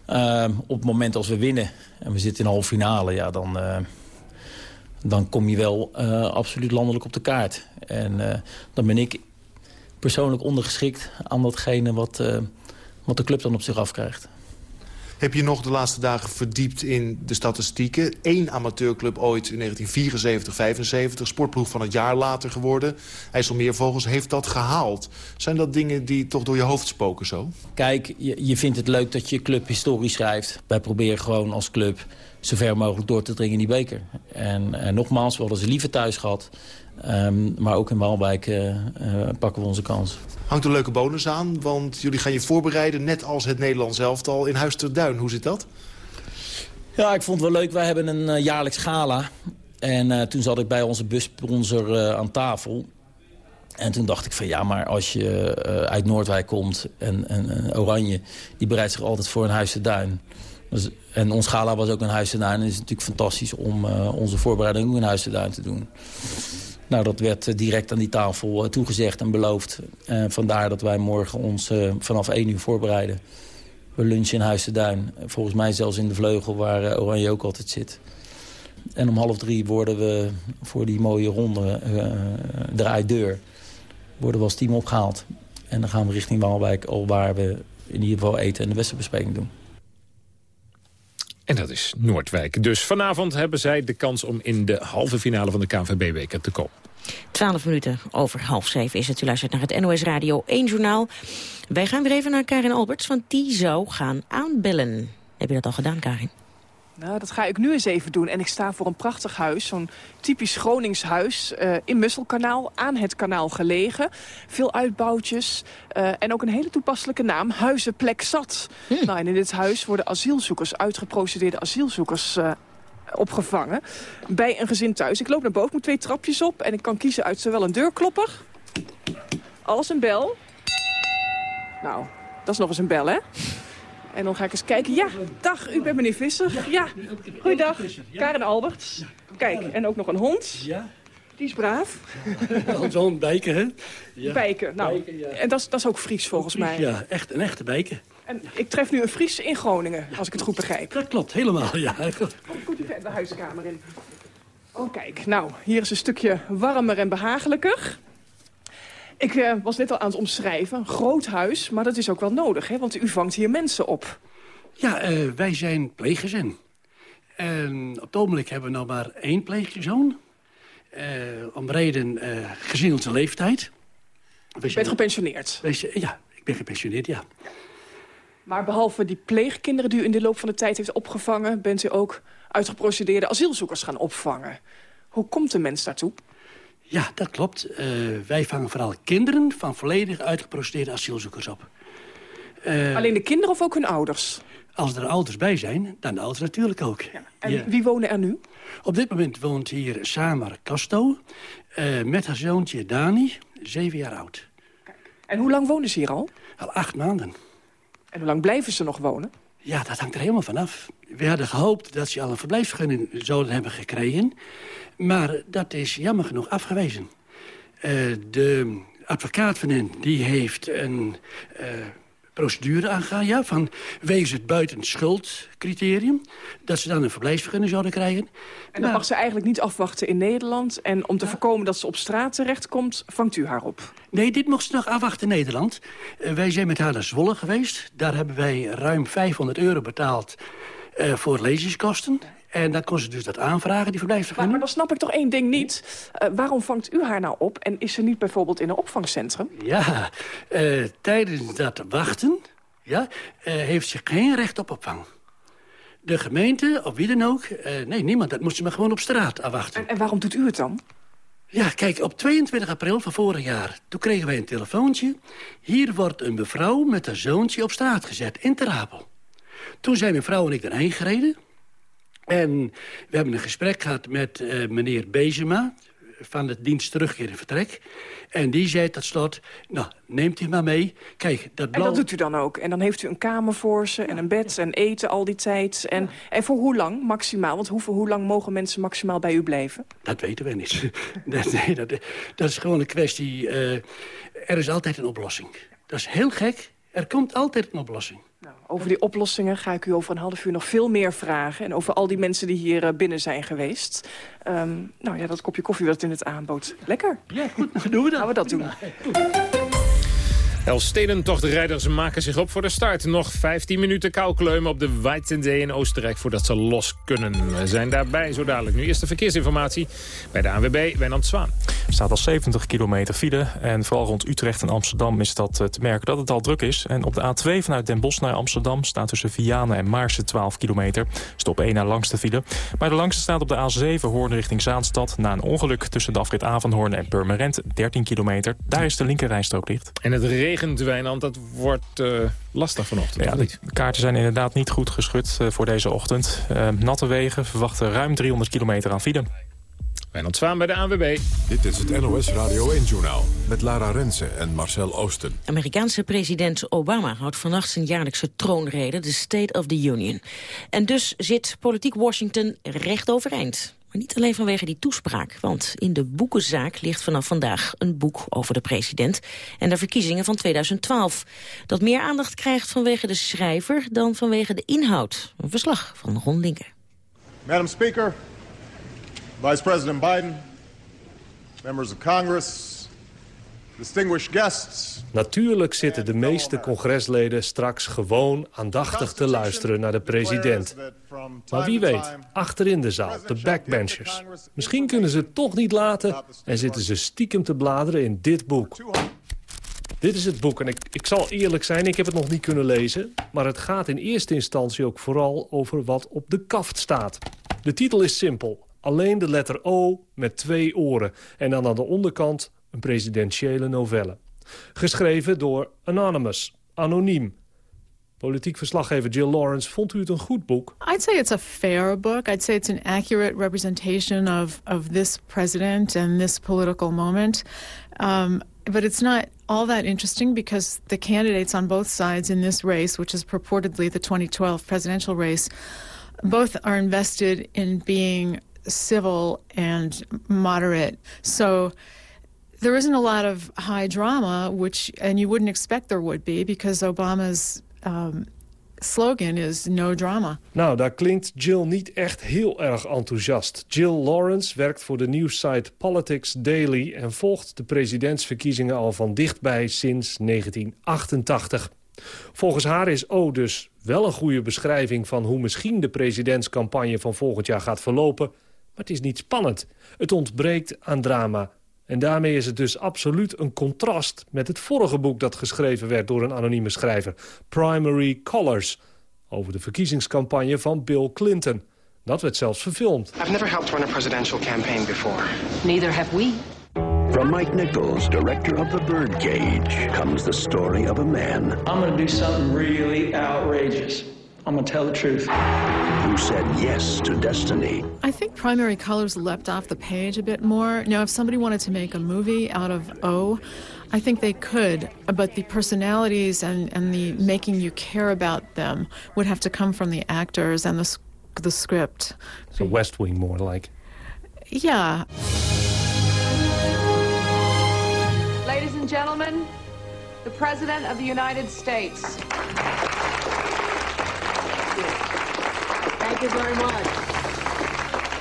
Eh, op het moment als we winnen en we zitten in de halve finale, ja, dan, eh, dan kom je wel eh, absoluut landelijk op de kaart. En eh, dan ben ik persoonlijk ondergeschikt aan datgene wat, eh, wat de club dan op zich afkrijgt. Heb je nog de laatste dagen verdiept in de statistieken? Eén amateurclub ooit in 1974, 75, sportploeg van het jaar later geworden. IJsselmeervogels heeft dat gehaald. Zijn dat dingen die toch door je hoofd spoken zo? Kijk, je, je vindt het leuk dat je club historie schrijft. Wij proberen gewoon als club zo ver mogelijk door te dringen in die beker. En, en nogmaals, we hadden ze liever thuis gehad. Ehm, maar ook in Waalwijk eh, eh, pakken we onze kans. Hangt een leuke bonus aan, want jullie gaan je voorbereiden... net als het Nederlands elftal in Huis ter Duin. Hoe zit dat? Ja, ik vond het wel leuk. Wij hebben een eh, jaarlijks gala. En toen zat ik bij onze bussponsor aan tafel. En toen dacht ik van ja, maar als je uit Noordwijk komt... En, en, en Oranje, die bereidt zich altijd voor een Huis te Duin. Dus, en ons gala was ook een Huis te Duin. En het is natuurlijk fantastisch om onze voorbereiding ook in Huis te Duin te doen. Nou, dat werd eh, direct aan die tafel eh, toegezegd en beloofd. Eh, vandaar dat wij morgen ons vanaf 1 uur voorbereiden. We lunchen in Huis de Duin. Volgens mij zelfs in de vleugel waar Oranje ook altijd zit. En om half drie worden we voor die mooie ronde eh draaideur... worden we als team opgehaald. En dan gaan we richting Waalwijk, al waar we in ieder geval eten en de wedstrijdbespreking doen. En dat is Noordwijk. Dus vanavond hebben zij de kans om in de halve finale van de KNVB-beker te komen. 12 minuten over half zeven is het. U naar het NOS Radio 1 journaal. Wij gaan weer even naar Karin Alberts, want die zou gaan aanbellen. Heb je dat al gedaan, Karin? Nou, dat ga ik nu eens even doen. En ik sta voor een prachtig huis, zo'n typisch Gronings huis... eh, in Musselkanaal, aan het kanaal gelegen. Veel uitbouwtjes eh, en ook een hele toepasselijke naam, Huizenplek Zat. Nou, en in dit huis worden asielzoekers, uitgeprocedeerde asielzoekers... eh, opgevangen bij een gezin thuis. Ik loop naar boven, moet twee trapjes op... en ik kan kiezen uit zowel een deurklopper als een bel. Nou, dat is nog eens een bel, hè? En dan ga ik eens kijken. Ja, dag, u bent meneer Visser. Ja, goeiedag. Karen Alberts. Kijk, en ook nog een hond. Ja. Die is braaf. Onze hond Bijken, hè? Ja. Bijken, nou. Bijken, ja. En dat is, dat is ook Fries volgens mij. Ja, echt, een echte Bijken. En ik tref nu een Fries in Groningen, als ik het goed begrijp. Dat klopt, helemaal, ja. Komt u verder de huiskamer in. Oh, kijk. Nou, hier is een stukje warmer en behagelijker. Ik eh, was net al aan het omschrijven. Een groot huis, maar dat is ook wel nodig, hè? Want u vangt hier mensen op. Ja, eh, wij zijn pleeggezin. En op het ogenblik hebben we nog maar één pleegzoon. Eh, om reden gezien onze leeftijd. U bent gepensioneerd. zijn- ja, ik ben gepensioneerd, ja. Maar behalve die pleegkinderen die u in de loop van de tijd heeft opgevangen... bent u ook uitgeprocedeerde asielzoekers gaan opvangen. Hoe komt de mens daartoe? Ja, dat klopt. Eh, wij vangen vooral kinderen van volledig uitgeprocedeerde asielzoekers op. Eh, Alleen de kinderen of ook hun ouders? Als er ouders bij zijn, dan de ouders natuurlijk ook. En Ja. wie wonen er nu? Op dit moment woont hier Samar Kasto eh, met haar zoontje Dani, zeven jaar oud. En hoe lang wonen ze hier al? Al acht maanden. En hoe lang blijven ze nog wonen? Ja, dat hangt er helemaal vanaf. We hadden gehoopt dat ze al een verblijfsvergunning zouden hebben gekregen. Maar dat is jammer genoeg afgewezen. Uh, de advocaat van hen die heeft een uh, procedure aangegaan... Ja, van wees het buiten schuldcriterium... dat ze dan een verblijfsvergunning zouden krijgen. En dan mag ze eigenlijk niet afwachten in Nederland... en om te voorkomen dat ze op straat terechtkomt, vangt u haar op? Nee, dit mocht ze nog afwachten in Nederland. Uh, wij zijn met haar naar Zwolle geweest. Daar hebben wij ruim 500 euro betaald uh, voor lezingskosten. En dan kon ze dus dat aanvragen, die verblijfsvergunning. Maar, maar dan snap ik toch één ding niet. Uh, waarom vangt u haar nou op en is ze niet bijvoorbeeld in een opvangcentrum? Ja, uh, tijdens dat wachten ja, uh, heeft ze geen recht op opvang. De gemeente, of wie dan ook, nee, niemand. Dat moest ze maar gewoon op straat afwachten. En, en waarom doet u het dan? Ja, kijk, op 22 april van vorig jaar... toen kregen wij een telefoontje. Hier wordt een mevrouw met haar zoontje op straat gezet, in Terapel. Toen zijn mijn vrouw en ik erheen gereden. En we hebben een gesprek gehad met uh, meneer Bezema van het dienst terugkeer en vertrek. En die zei tot slot, nou, neemt u maar mee. Kijk, dat blauw... En dat doet u dan ook? En dan heeft u een kamer voor ze en een bed en eten al die tijd. En, en voor hoe lang maximaal? Want hoeveel, hoe lang mogen mensen maximaal bij u blijven? Dat weten we niet. [laughs] nee, dat, dat is gewoon een kwestie... Uh, er is altijd een oplossing. Dat is heel gek. Er komt altijd een oplossing. Nou, over die oplossingen ga ik u over een half uur nog veel meer vragen. En over al die mensen die hier uh, binnen zijn geweest. Um, nou ja, dat kopje koffie wat u net aanbood. Lekker. Ja, goed. Doen we dat. Gaan we dat doen. Elfstedentochtrijders maken zich op voor de start. Nog 15 minuten koukleumen op de Weitendee in Oostenrijk... voordat ze los kunnen. We zijn daarbij zo dadelijk. Nu eerst de verkeersinformatie bij de ANWB, Wijnand Zwaan. Er staat al 70 kilometer file. En vooral rond Utrecht en Amsterdam is dat te merken dat het al druk is. En op de A2 vanuit Den Bosch naar Amsterdam... staat tussen Vianen en Maarsen 12 kilometer. Stop 1 naar langste file. Maar de langste staat op de A7 Hoorn richting Zaanstad... na een ongeluk tussen de afrit Avanhoorn en Purmerend 13 kilometer. Daar is de linkerrijstrook dicht. En het regent, Wijnand. Dat wordt uh, lastig vanochtend. Ja, de kaarten zijn inderdaad niet goed geschud uh, voor deze ochtend. Uh, natte wegen verwachten ruim 300 kilometer aan file. Wijnand Zwaan bij de ANWB. Dit is het NOS Radio 1-journaal met Lara Rensen en Marcel Oosten. Amerikaanse president Obama houdt vannacht zijn jaarlijkse troonrede, de State of the Union. En dus zit politiek Washington recht overeind. Maar niet alleen vanwege die toespraak, want in de boekenzaak ligt vanaf vandaag een boek over de president en de verkiezingen van 2012. Dat meer aandacht krijgt vanwege de schrijver dan vanwege de inhoud. Een verslag van Ron Linken. Madam Speaker, Vice President Biden, members of Congress. Natuurlijk zitten de meeste congresleden straks gewoon aandachtig te luisteren naar de president. Maar wie weet, achterin de zaal, de backbenchers. Misschien kunnen ze het toch niet laten en zitten ze stiekem te bladeren in dit boek. Dit is het boek en ik, ik zal eerlijk zijn, ik heb het nog niet kunnen lezen... maar het gaat in eerste instantie ook vooral over wat op de kaft staat. De titel is simpel, alleen de letter O met twee oren. En dan aan de onderkant een presidentiële novelle. Geschreven door Anonymous, anoniem. Politiek verslaggever Jill Lawrence, vond u het een goed boek? I'd say it's a fair book. I'd say it's an accurate representation of, of this president and this political moment. Um, but it's not all that interesting because the candidates on both sides in this race, which is purportedly the 2012 presidential race, both are invested in being civil and moderate. So there isn't a lot of high drama, which and you wouldn't expect there would be because Obama's um, slogan is no drama. Nou, daar klinkt Jill niet echt heel erg enthousiast. Jill Lawrence werkt voor de nieuwssite Politics Daily... en volgt de presidentsverkiezingen al van dichtbij sinds 1988. Volgens haar is O dus wel een goede beschrijving van hoe misschien de presidentscampagne van volgend jaar gaat verlopen. Maar het is niet spannend. Het ontbreekt aan drama. En daarmee is het dus absoluut een contrast met het vorige boek dat geschreven werd door een anonieme schrijver. Primary Colors. Over de verkiezingscampagne van Bill Clinton. Dat werd zelfs verfilmd. I've never helped run a presidential campaign before. Neither have we. From Mike Nichols, director of The Birdcage, comes the story of a man. I'm gonna do something really outrageous. I'm gonna tell the truth. Who said yes to destiny? I think primary colors leapt off the page a bit more. Now, if somebody wanted to make a movie out of O, I think they could, but the personalities and, and the making you care about them would have to come from the actors and the, the script. So West Wing more like. Yeah. Ladies and gentlemen, the President of the United States. You very.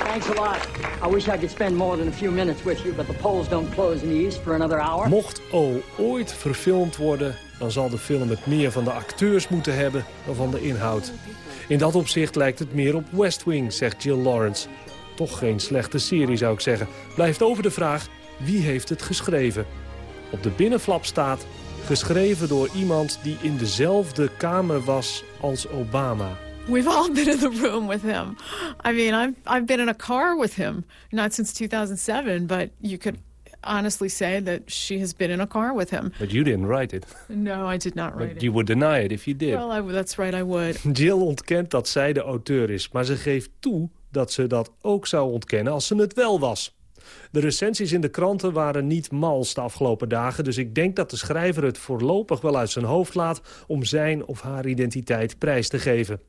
Thanks a lot. I wish I could spend more than a few minutes with you, but the polls don't close in the east for another hour. Mocht ooit verfilmd worden, dan zal de film het meer van de acteurs moeten hebben dan van de inhoud. In dat opzicht lijkt het meer op West Wing, zegt Jill Lawrence. Toch geen slechte serie zou ik zeggen. Blijft over de vraag, wie heeft het geschreven? Op de binnenflap staat, geschreven door iemand die in dezelfde kamer was als Obama. We've all been in the room with him. I mean, I've, I've been in a car with him, not since 2007, but you could honestly say that she has been in a car with him. But you didn't write it. No, I did not write But it. you would deny it if you did. Well, I, that's right, I would. [laughs] Jill ontkent dat zij de auteur is, maar ze geeft toe dat ze dat ook zou ontkennen als ze het wel was. De recensies in de kranten waren niet mals de afgelopen dagen... dus ik denk dat de schrijver het voorlopig wel uit zijn hoofd laat... om zijn of haar identiteit prijs te geven.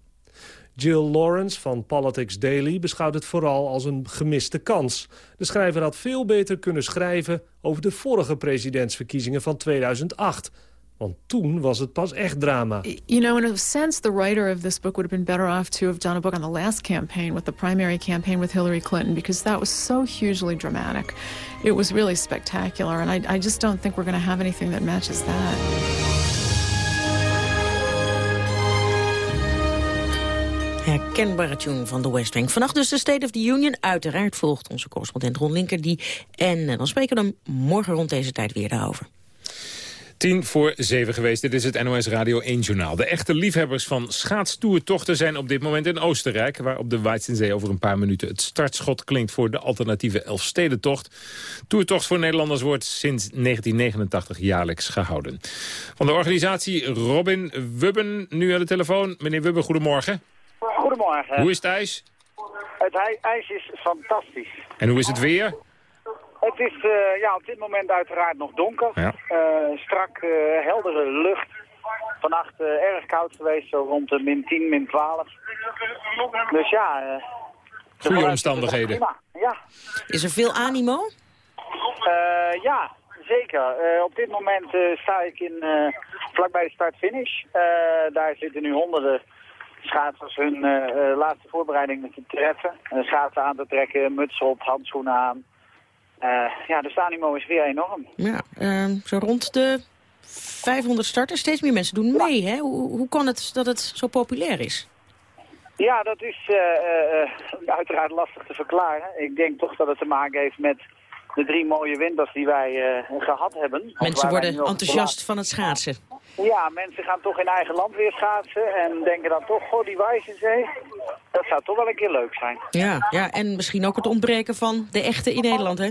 Jill Lawrence van Politics Daily beschouwt het vooral als een gemiste kans. De schrijver had veel beter kunnen schrijven over de vorige presidentsverkiezingen van 2008... Want toen was het pas echt drama. You know, in a sense, the writer of this book would have been better off to have done a book on the last campaign with the primary campaign with Hillary Clinton because that was so hugely dramatic. It was really spectacular, and I, I just don't think we're going to have anything that matches that. Herkenbare tune van de West Wing. Vannacht dus de State of the Union. Uiteraard volgt onze correspondent Ron Linker die. En eh, dan spreken we dan morgen rond deze tijd weer daarover. Tien voor zeven geweest. Dit is het NOS Radio 1 Journaal. De echte liefhebbers van schaatstoertochten zijn op dit moment in Oostenrijk... waar op de Weizenzee over een paar minuten het startschot klinkt... voor de alternatieve Elfstedentocht. Toertocht voor Nederlanders wordt sinds 1989 jaarlijks gehouden. Van de organisatie Robin Wubben nu aan de telefoon. Meneer Wubben, goedemorgen. Goedemorgen. Hoe is het ijs? Het ij- ijs is fantastisch. En hoe is het weer? Het is eh, ja, op dit moment uiteraard nog donker. Ja. Eh, strak, eh, heldere lucht. Vannacht eh, erg koud geweest, zo rond de min 10, min 12. Dus ja... eh, de Goede omstandigheden. Ja, Is er veel animo? Eh, ja zeker. Eh, op dit moment eh, sta ik in, eh, vlakbij de start-finish. Eh, daar zitten nu honderden schaatsers hun eh, eh, laatste voorbereidingen te treffen. Uh, schaatsen aan te trekken, muts op, handschoenen aan. Ja, de animo is weer enorm. Ja, eh, zo rond de 500 starters. Steeds meer mensen doen mee. Hè? Hoe, hoe kan het dat het zo populair is? Ja, dat is uiteraard lastig te verklaren. Ik denk toch dat het te maken heeft met de drie mooie winters die wij eh, gehad hebben. Mensen worden enthousiast van het schaatsen. Ja, mensen gaan toch in eigen land weer schaatsen en denken dan toch, goh, die Wijzenzee, dat zou toch wel een keer leuk zijn. Ja, ja, en misschien ook het ontbreken van de echte in Nederland, hè?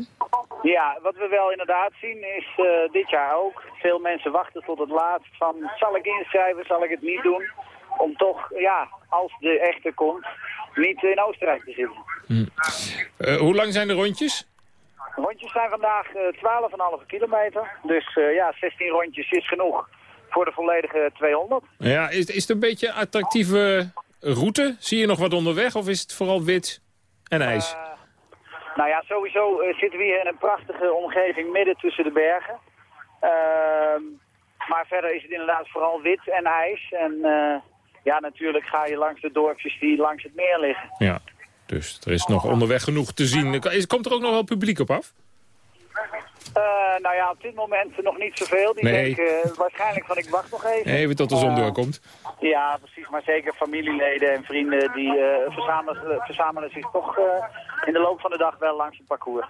Ja, wat we wel inderdaad zien is eh, dit jaar ook, veel mensen wachten tot het laatst van, zal ik inschrijven, zal ik het niet doen? Om toch, ja, als de echte komt, niet in Oostenrijk te zitten. Eh, hoe lang zijn de rondjes? Rondjes zijn vandaag eh 12,5 kilometer, dus eh, ja, 16 rondjes is genoeg voor de volledige 200. Ja, is, is het een beetje een attractieve route? Zie je nog wat onderweg of is het vooral wit en ijs? Nou ja, sowieso eh, zitten we hier in een prachtige omgeving midden tussen de bergen. Ehm, maar verder is het inderdaad vooral wit en ijs. En eh, ja, natuurlijk ga je langs de dorpjes die langs het meer liggen. Ja, dus er is nog onderweg genoeg te zien. Is- Komt er ook nog wel publiek op af? Eh, nou ja, op dit moment nog niet zoveel. Die Nee. denken waarschijnlijk van ik wacht nog even. Even tot de zon Eh, doorkomt. Ja, precies. Maar zeker familieleden en vrienden die eh, verzamelen, verzamelen zich toch eh, in de loop van de dag wel langs het parcours.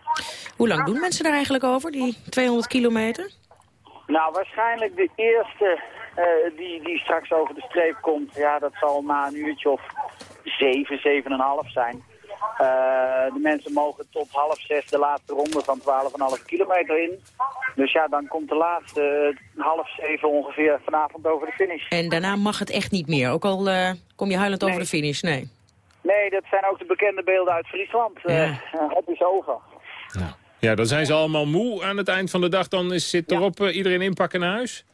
Hoe lang doen mensen daar eigenlijk over, die 200 kilometer? Nou, waarschijnlijk de eerste eh, die, die straks over de streep komt, ja, dat zal na een uurtje of zeven, zeven en een half zijn. De mensen mogen tot half zes de laatste ronde van 12,5 kilometer in. Dus ja, dan komt de laatste half zeven ongeveer vanavond over de finish. En daarna mag het echt niet meer, ook al kom je huilend over de finish, nee? Nee, dat zijn ook de bekende beelden uit Friesland. Ja. het is over. Ja. ja, dan zijn ze allemaal moe aan het eind van de dag. Dan is, zit erop iedereen inpakken naar huis?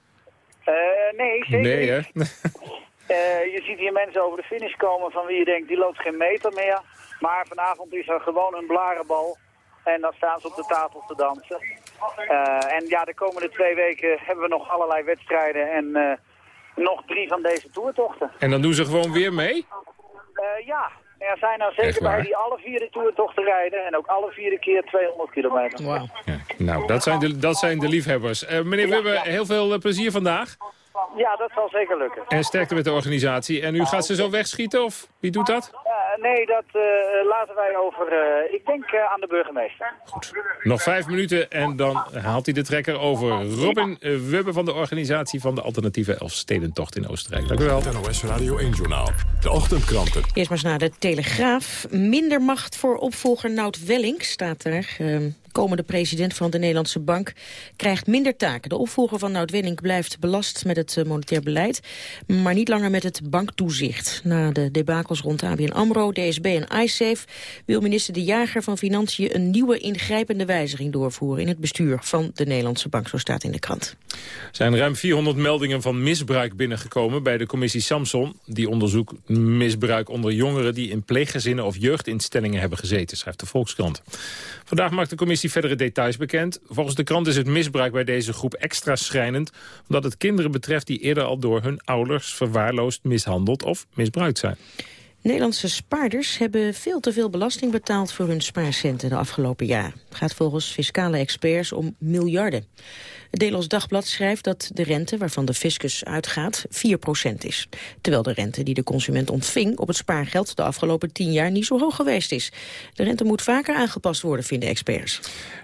nee, zeker nee, hè? [laughs] Uh, je ziet hier mensen over de finish komen van wie je denkt, die loopt geen meter meer. Maar vanavond is er gewoon een blarenbal. En dan staan ze op de tafel te dansen. Uh, en ja, de komende twee weken hebben we nog allerlei wedstrijden en uh, nog drie van deze toertochten. En dan doen ze gewoon weer mee? ja, er zijn er zeker bij die alle vier de toertochten rijden. En ook alle vier keer 200 kilometer. Wow. Ja, nou, dat zijn de, dat zijn de liefhebbers. meneer, we hebben heel veel plezier vandaag. Ja, dat zal zeker lukken. En sterkte met de organisatie. En u gaat ze zo wegschieten, of wie doet dat? Uh, nee, dat uh, laten wij over, uh, ik denk aan de burgemeester. Goed. Nog vijf minuten en dan haalt hij de trekker over. Robin Wubbe van de organisatie van de alternatieve Elfstedentocht in Oostenrijk. Dank u wel. NOS Radio 1 Journaal. De ochtendkranten. Eerst maar eens naar de Telegraaf. Minder macht voor opvolger Nout Welling staat er. Komende president van de Nederlandse Bank krijgt minder taken. De opvolger van Nout Welling blijft belast met het eh, monetair beleid, maar niet langer met het banktoezicht. Na de debakels rond ABN AMRO, DSB en iSafe wil minister De Jager van Financiën een nieuwe ingrijpende wijziging doorvoeren in het bestuur van de Nederlandse Bank, zo staat in de krant. Er zijn ruim 400 meldingen van misbruik binnengekomen bij de commissie Samson. Die onderzoekt misbruik onder jongeren die in pleeggezinnen of jeugdinstellingen hebben gezeten, schrijft de Volkskrant. Vandaag maakt de commissie verdere details bekend. Volgens de krant is het misbruik bij deze groep extra schrijnend... omdat het kinderen betreft die eerder al door hun ouders verwaarloosd, mishandeld of misbruikt zijn. Nederlandse spaarders hebben veel te veel belasting betaald voor hun spaarcenten de afgelopen jaar. Het gaat volgens fiscale experts om miljarden. Het Dagblad schrijft dat de rente waarvan de fiscus uitgaat 4% is. Terwijl de rente die de consument ontving op het spaargeld de afgelopen 10 jaar niet zo hoog geweest is. De rente moet vaker aangepast worden, vinden experts.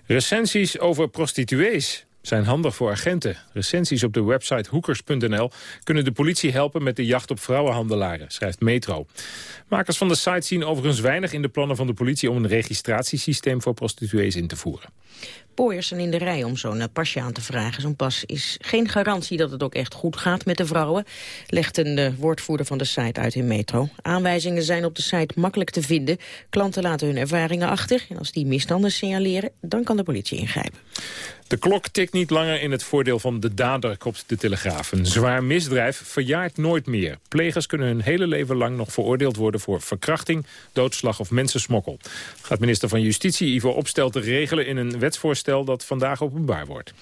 Recensies over prostituees zijn handig voor agenten. Recensies op de website hoekers.nl kunnen de politie helpen met de jacht op vrouwenhandelaren, schrijft Metro. Makers van de site zien overigens weinig in de plannen van de politie om een registratiesysteem voor prostituees in te voeren pooiers zijn in de rij om zo'n eh, pasje aan te vragen. Zo'n pas is geen garantie dat het ook echt goed gaat met de vrouwen, legt een uh, woordvoerder van de site uit in Metro. Aanwijzingen zijn op de site makkelijk te vinden. Klanten laten hun ervaringen achter en als die misstanden signaleren, dan kan de politie ingrijpen. De klok tikt niet langer in het voordeel van de dader, kopt de Telegraaf. Een zwaar misdrijf verjaart nooit meer. Plegers kunnen hun hele leven lang nog veroordeeld worden... voor verkrachting, doodslag of mensensmokkel. Gaat minister van Justitie Ivo Opstelten regelen in een wetsvoorstel... dat vandaag openbaar wordt.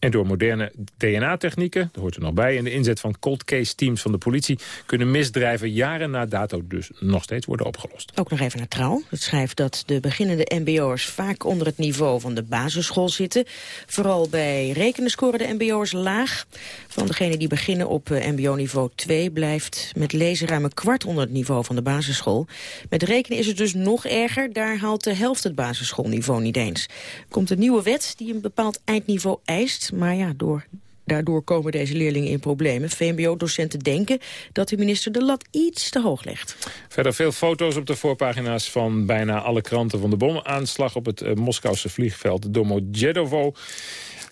En door moderne DNA-technieken, dat hoort er nog bij... en de inzet van cold case teams van de politie... kunnen misdrijven jaren na dato dus nog steeds worden opgelost. Ook nog even naar Trouw. Het schrijft dat de beginnende mbo'ers vaak onder het niveau van de basisschool zitten. Vooral bij rekenen scoren de mbo'ers laag. Van degenen die beginnen op eh, mbo-niveau 2... blijft met lezen ruim een kwart onder het niveau van de basisschool. Met rekenen is het dus nog erger. Daar haalt de helft het basisschoolniveau niet eens. Komt een nieuwe wet die een bepaald eindniveau eist maar ja, door Daardoor komen deze leerlingen in problemen. VMBO-docenten denken dat de minister de lat iets te hoog legt. Verder veel foto's op de voorpagina's van bijna alle kranten van de bomaanslag op het uh, Moskouse vliegveld Domodedovo.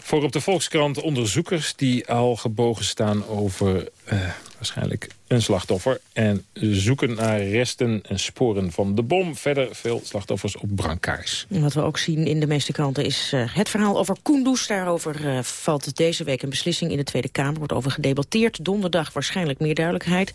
Voor op de Volkskrant onderzoekers die al gebogen staan over uh, waarschijnlijk een slachtoffer. En zoeken naar resten en sporen van de bom. Verder veel slachtoffers op brancards. Wat we ook zien in de meeste kranten is uh, het verhaal over Kunduz. Daarover uh, valt deze week een beslissing in de Tweede Kamer. Wordt over gedebatteerd. Donderdag waarschijnlijk meer duidelijkheid.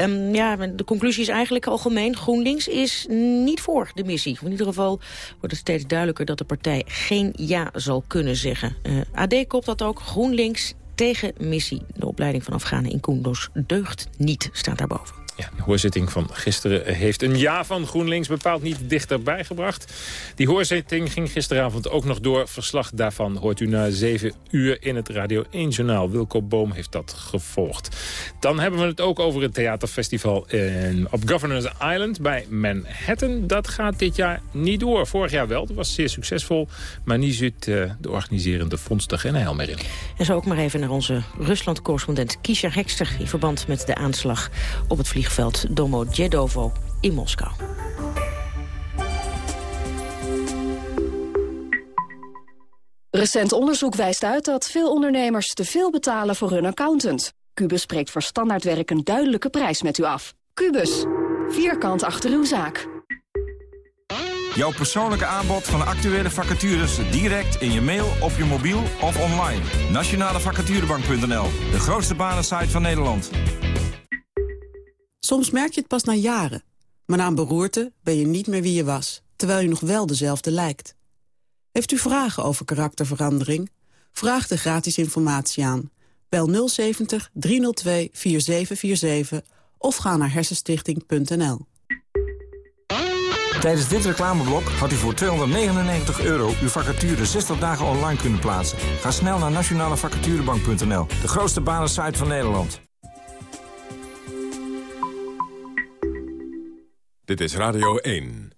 Um, ja, de conclusie is eigenlijk algemeen. GroenLinks is niet voor de missie. In ieder geval wordt het steeds duidelijker dat de partij geen ja zal kunnen zeggen. Uh, AD kopt dat ook. GroenLinks tegen missie. De opleiding van Afghanen in Kunduz deugt niet, staat daarboven. De hoorzitting van gisteren heeft een ja van GroenLinks bepaald niet dichterbij gebracht. Die hoorzitting ging gisteravond ook nog door. Verslag daarvan hoort u na zeven uur in het Radio 1-journaal. Wilco Boom heeft dat gevolgd. Dan hebben we het ook over het theaterfestival in, op Governors Island bij Manhattan. Dat gaat dit jaar niet door. Vorig jaar wel, dat was zeer succesvol. Maar nu zit uh, de organiserende fonds er geen heil meer in. En zo ook maar even naar onze Rusland-correspondent Kisha Hekster... in verband met de aanslag op het vliegveld vliegveld Domodedovo. in Moskou. Recent onderzoek wijst uit dat veel ondernemers te veel betalen voor hun accountant. Cubus spreekt voor standaardwerk een duidelijke prijs met u af. Cubus, vierkant achter uw zaak. Jouw persoonlijke aanbod van actuele vacatures direct in je mail, op je mobiel of online. Nationalevacaturebank.nl, de grootste banensite van Nederland. Soms merk je het pas na jaren. Maar na een beroerte ben je niet meer wie je was, terwijl je nog wel dezelfde lijkt. Heeft u vragen over karakterverandering? Vraag de gratis informatie aan. Bel 070 302 4747 of ga naar hersenstichting.nl. Tijdens dit reclameblok had u voor 299 euro uw vacature 60 dagen online kunnen plaatsen. Ga snel naar nationalevacaturebank.nl, de grootste banensite van Nederland. Dit is Radio 1.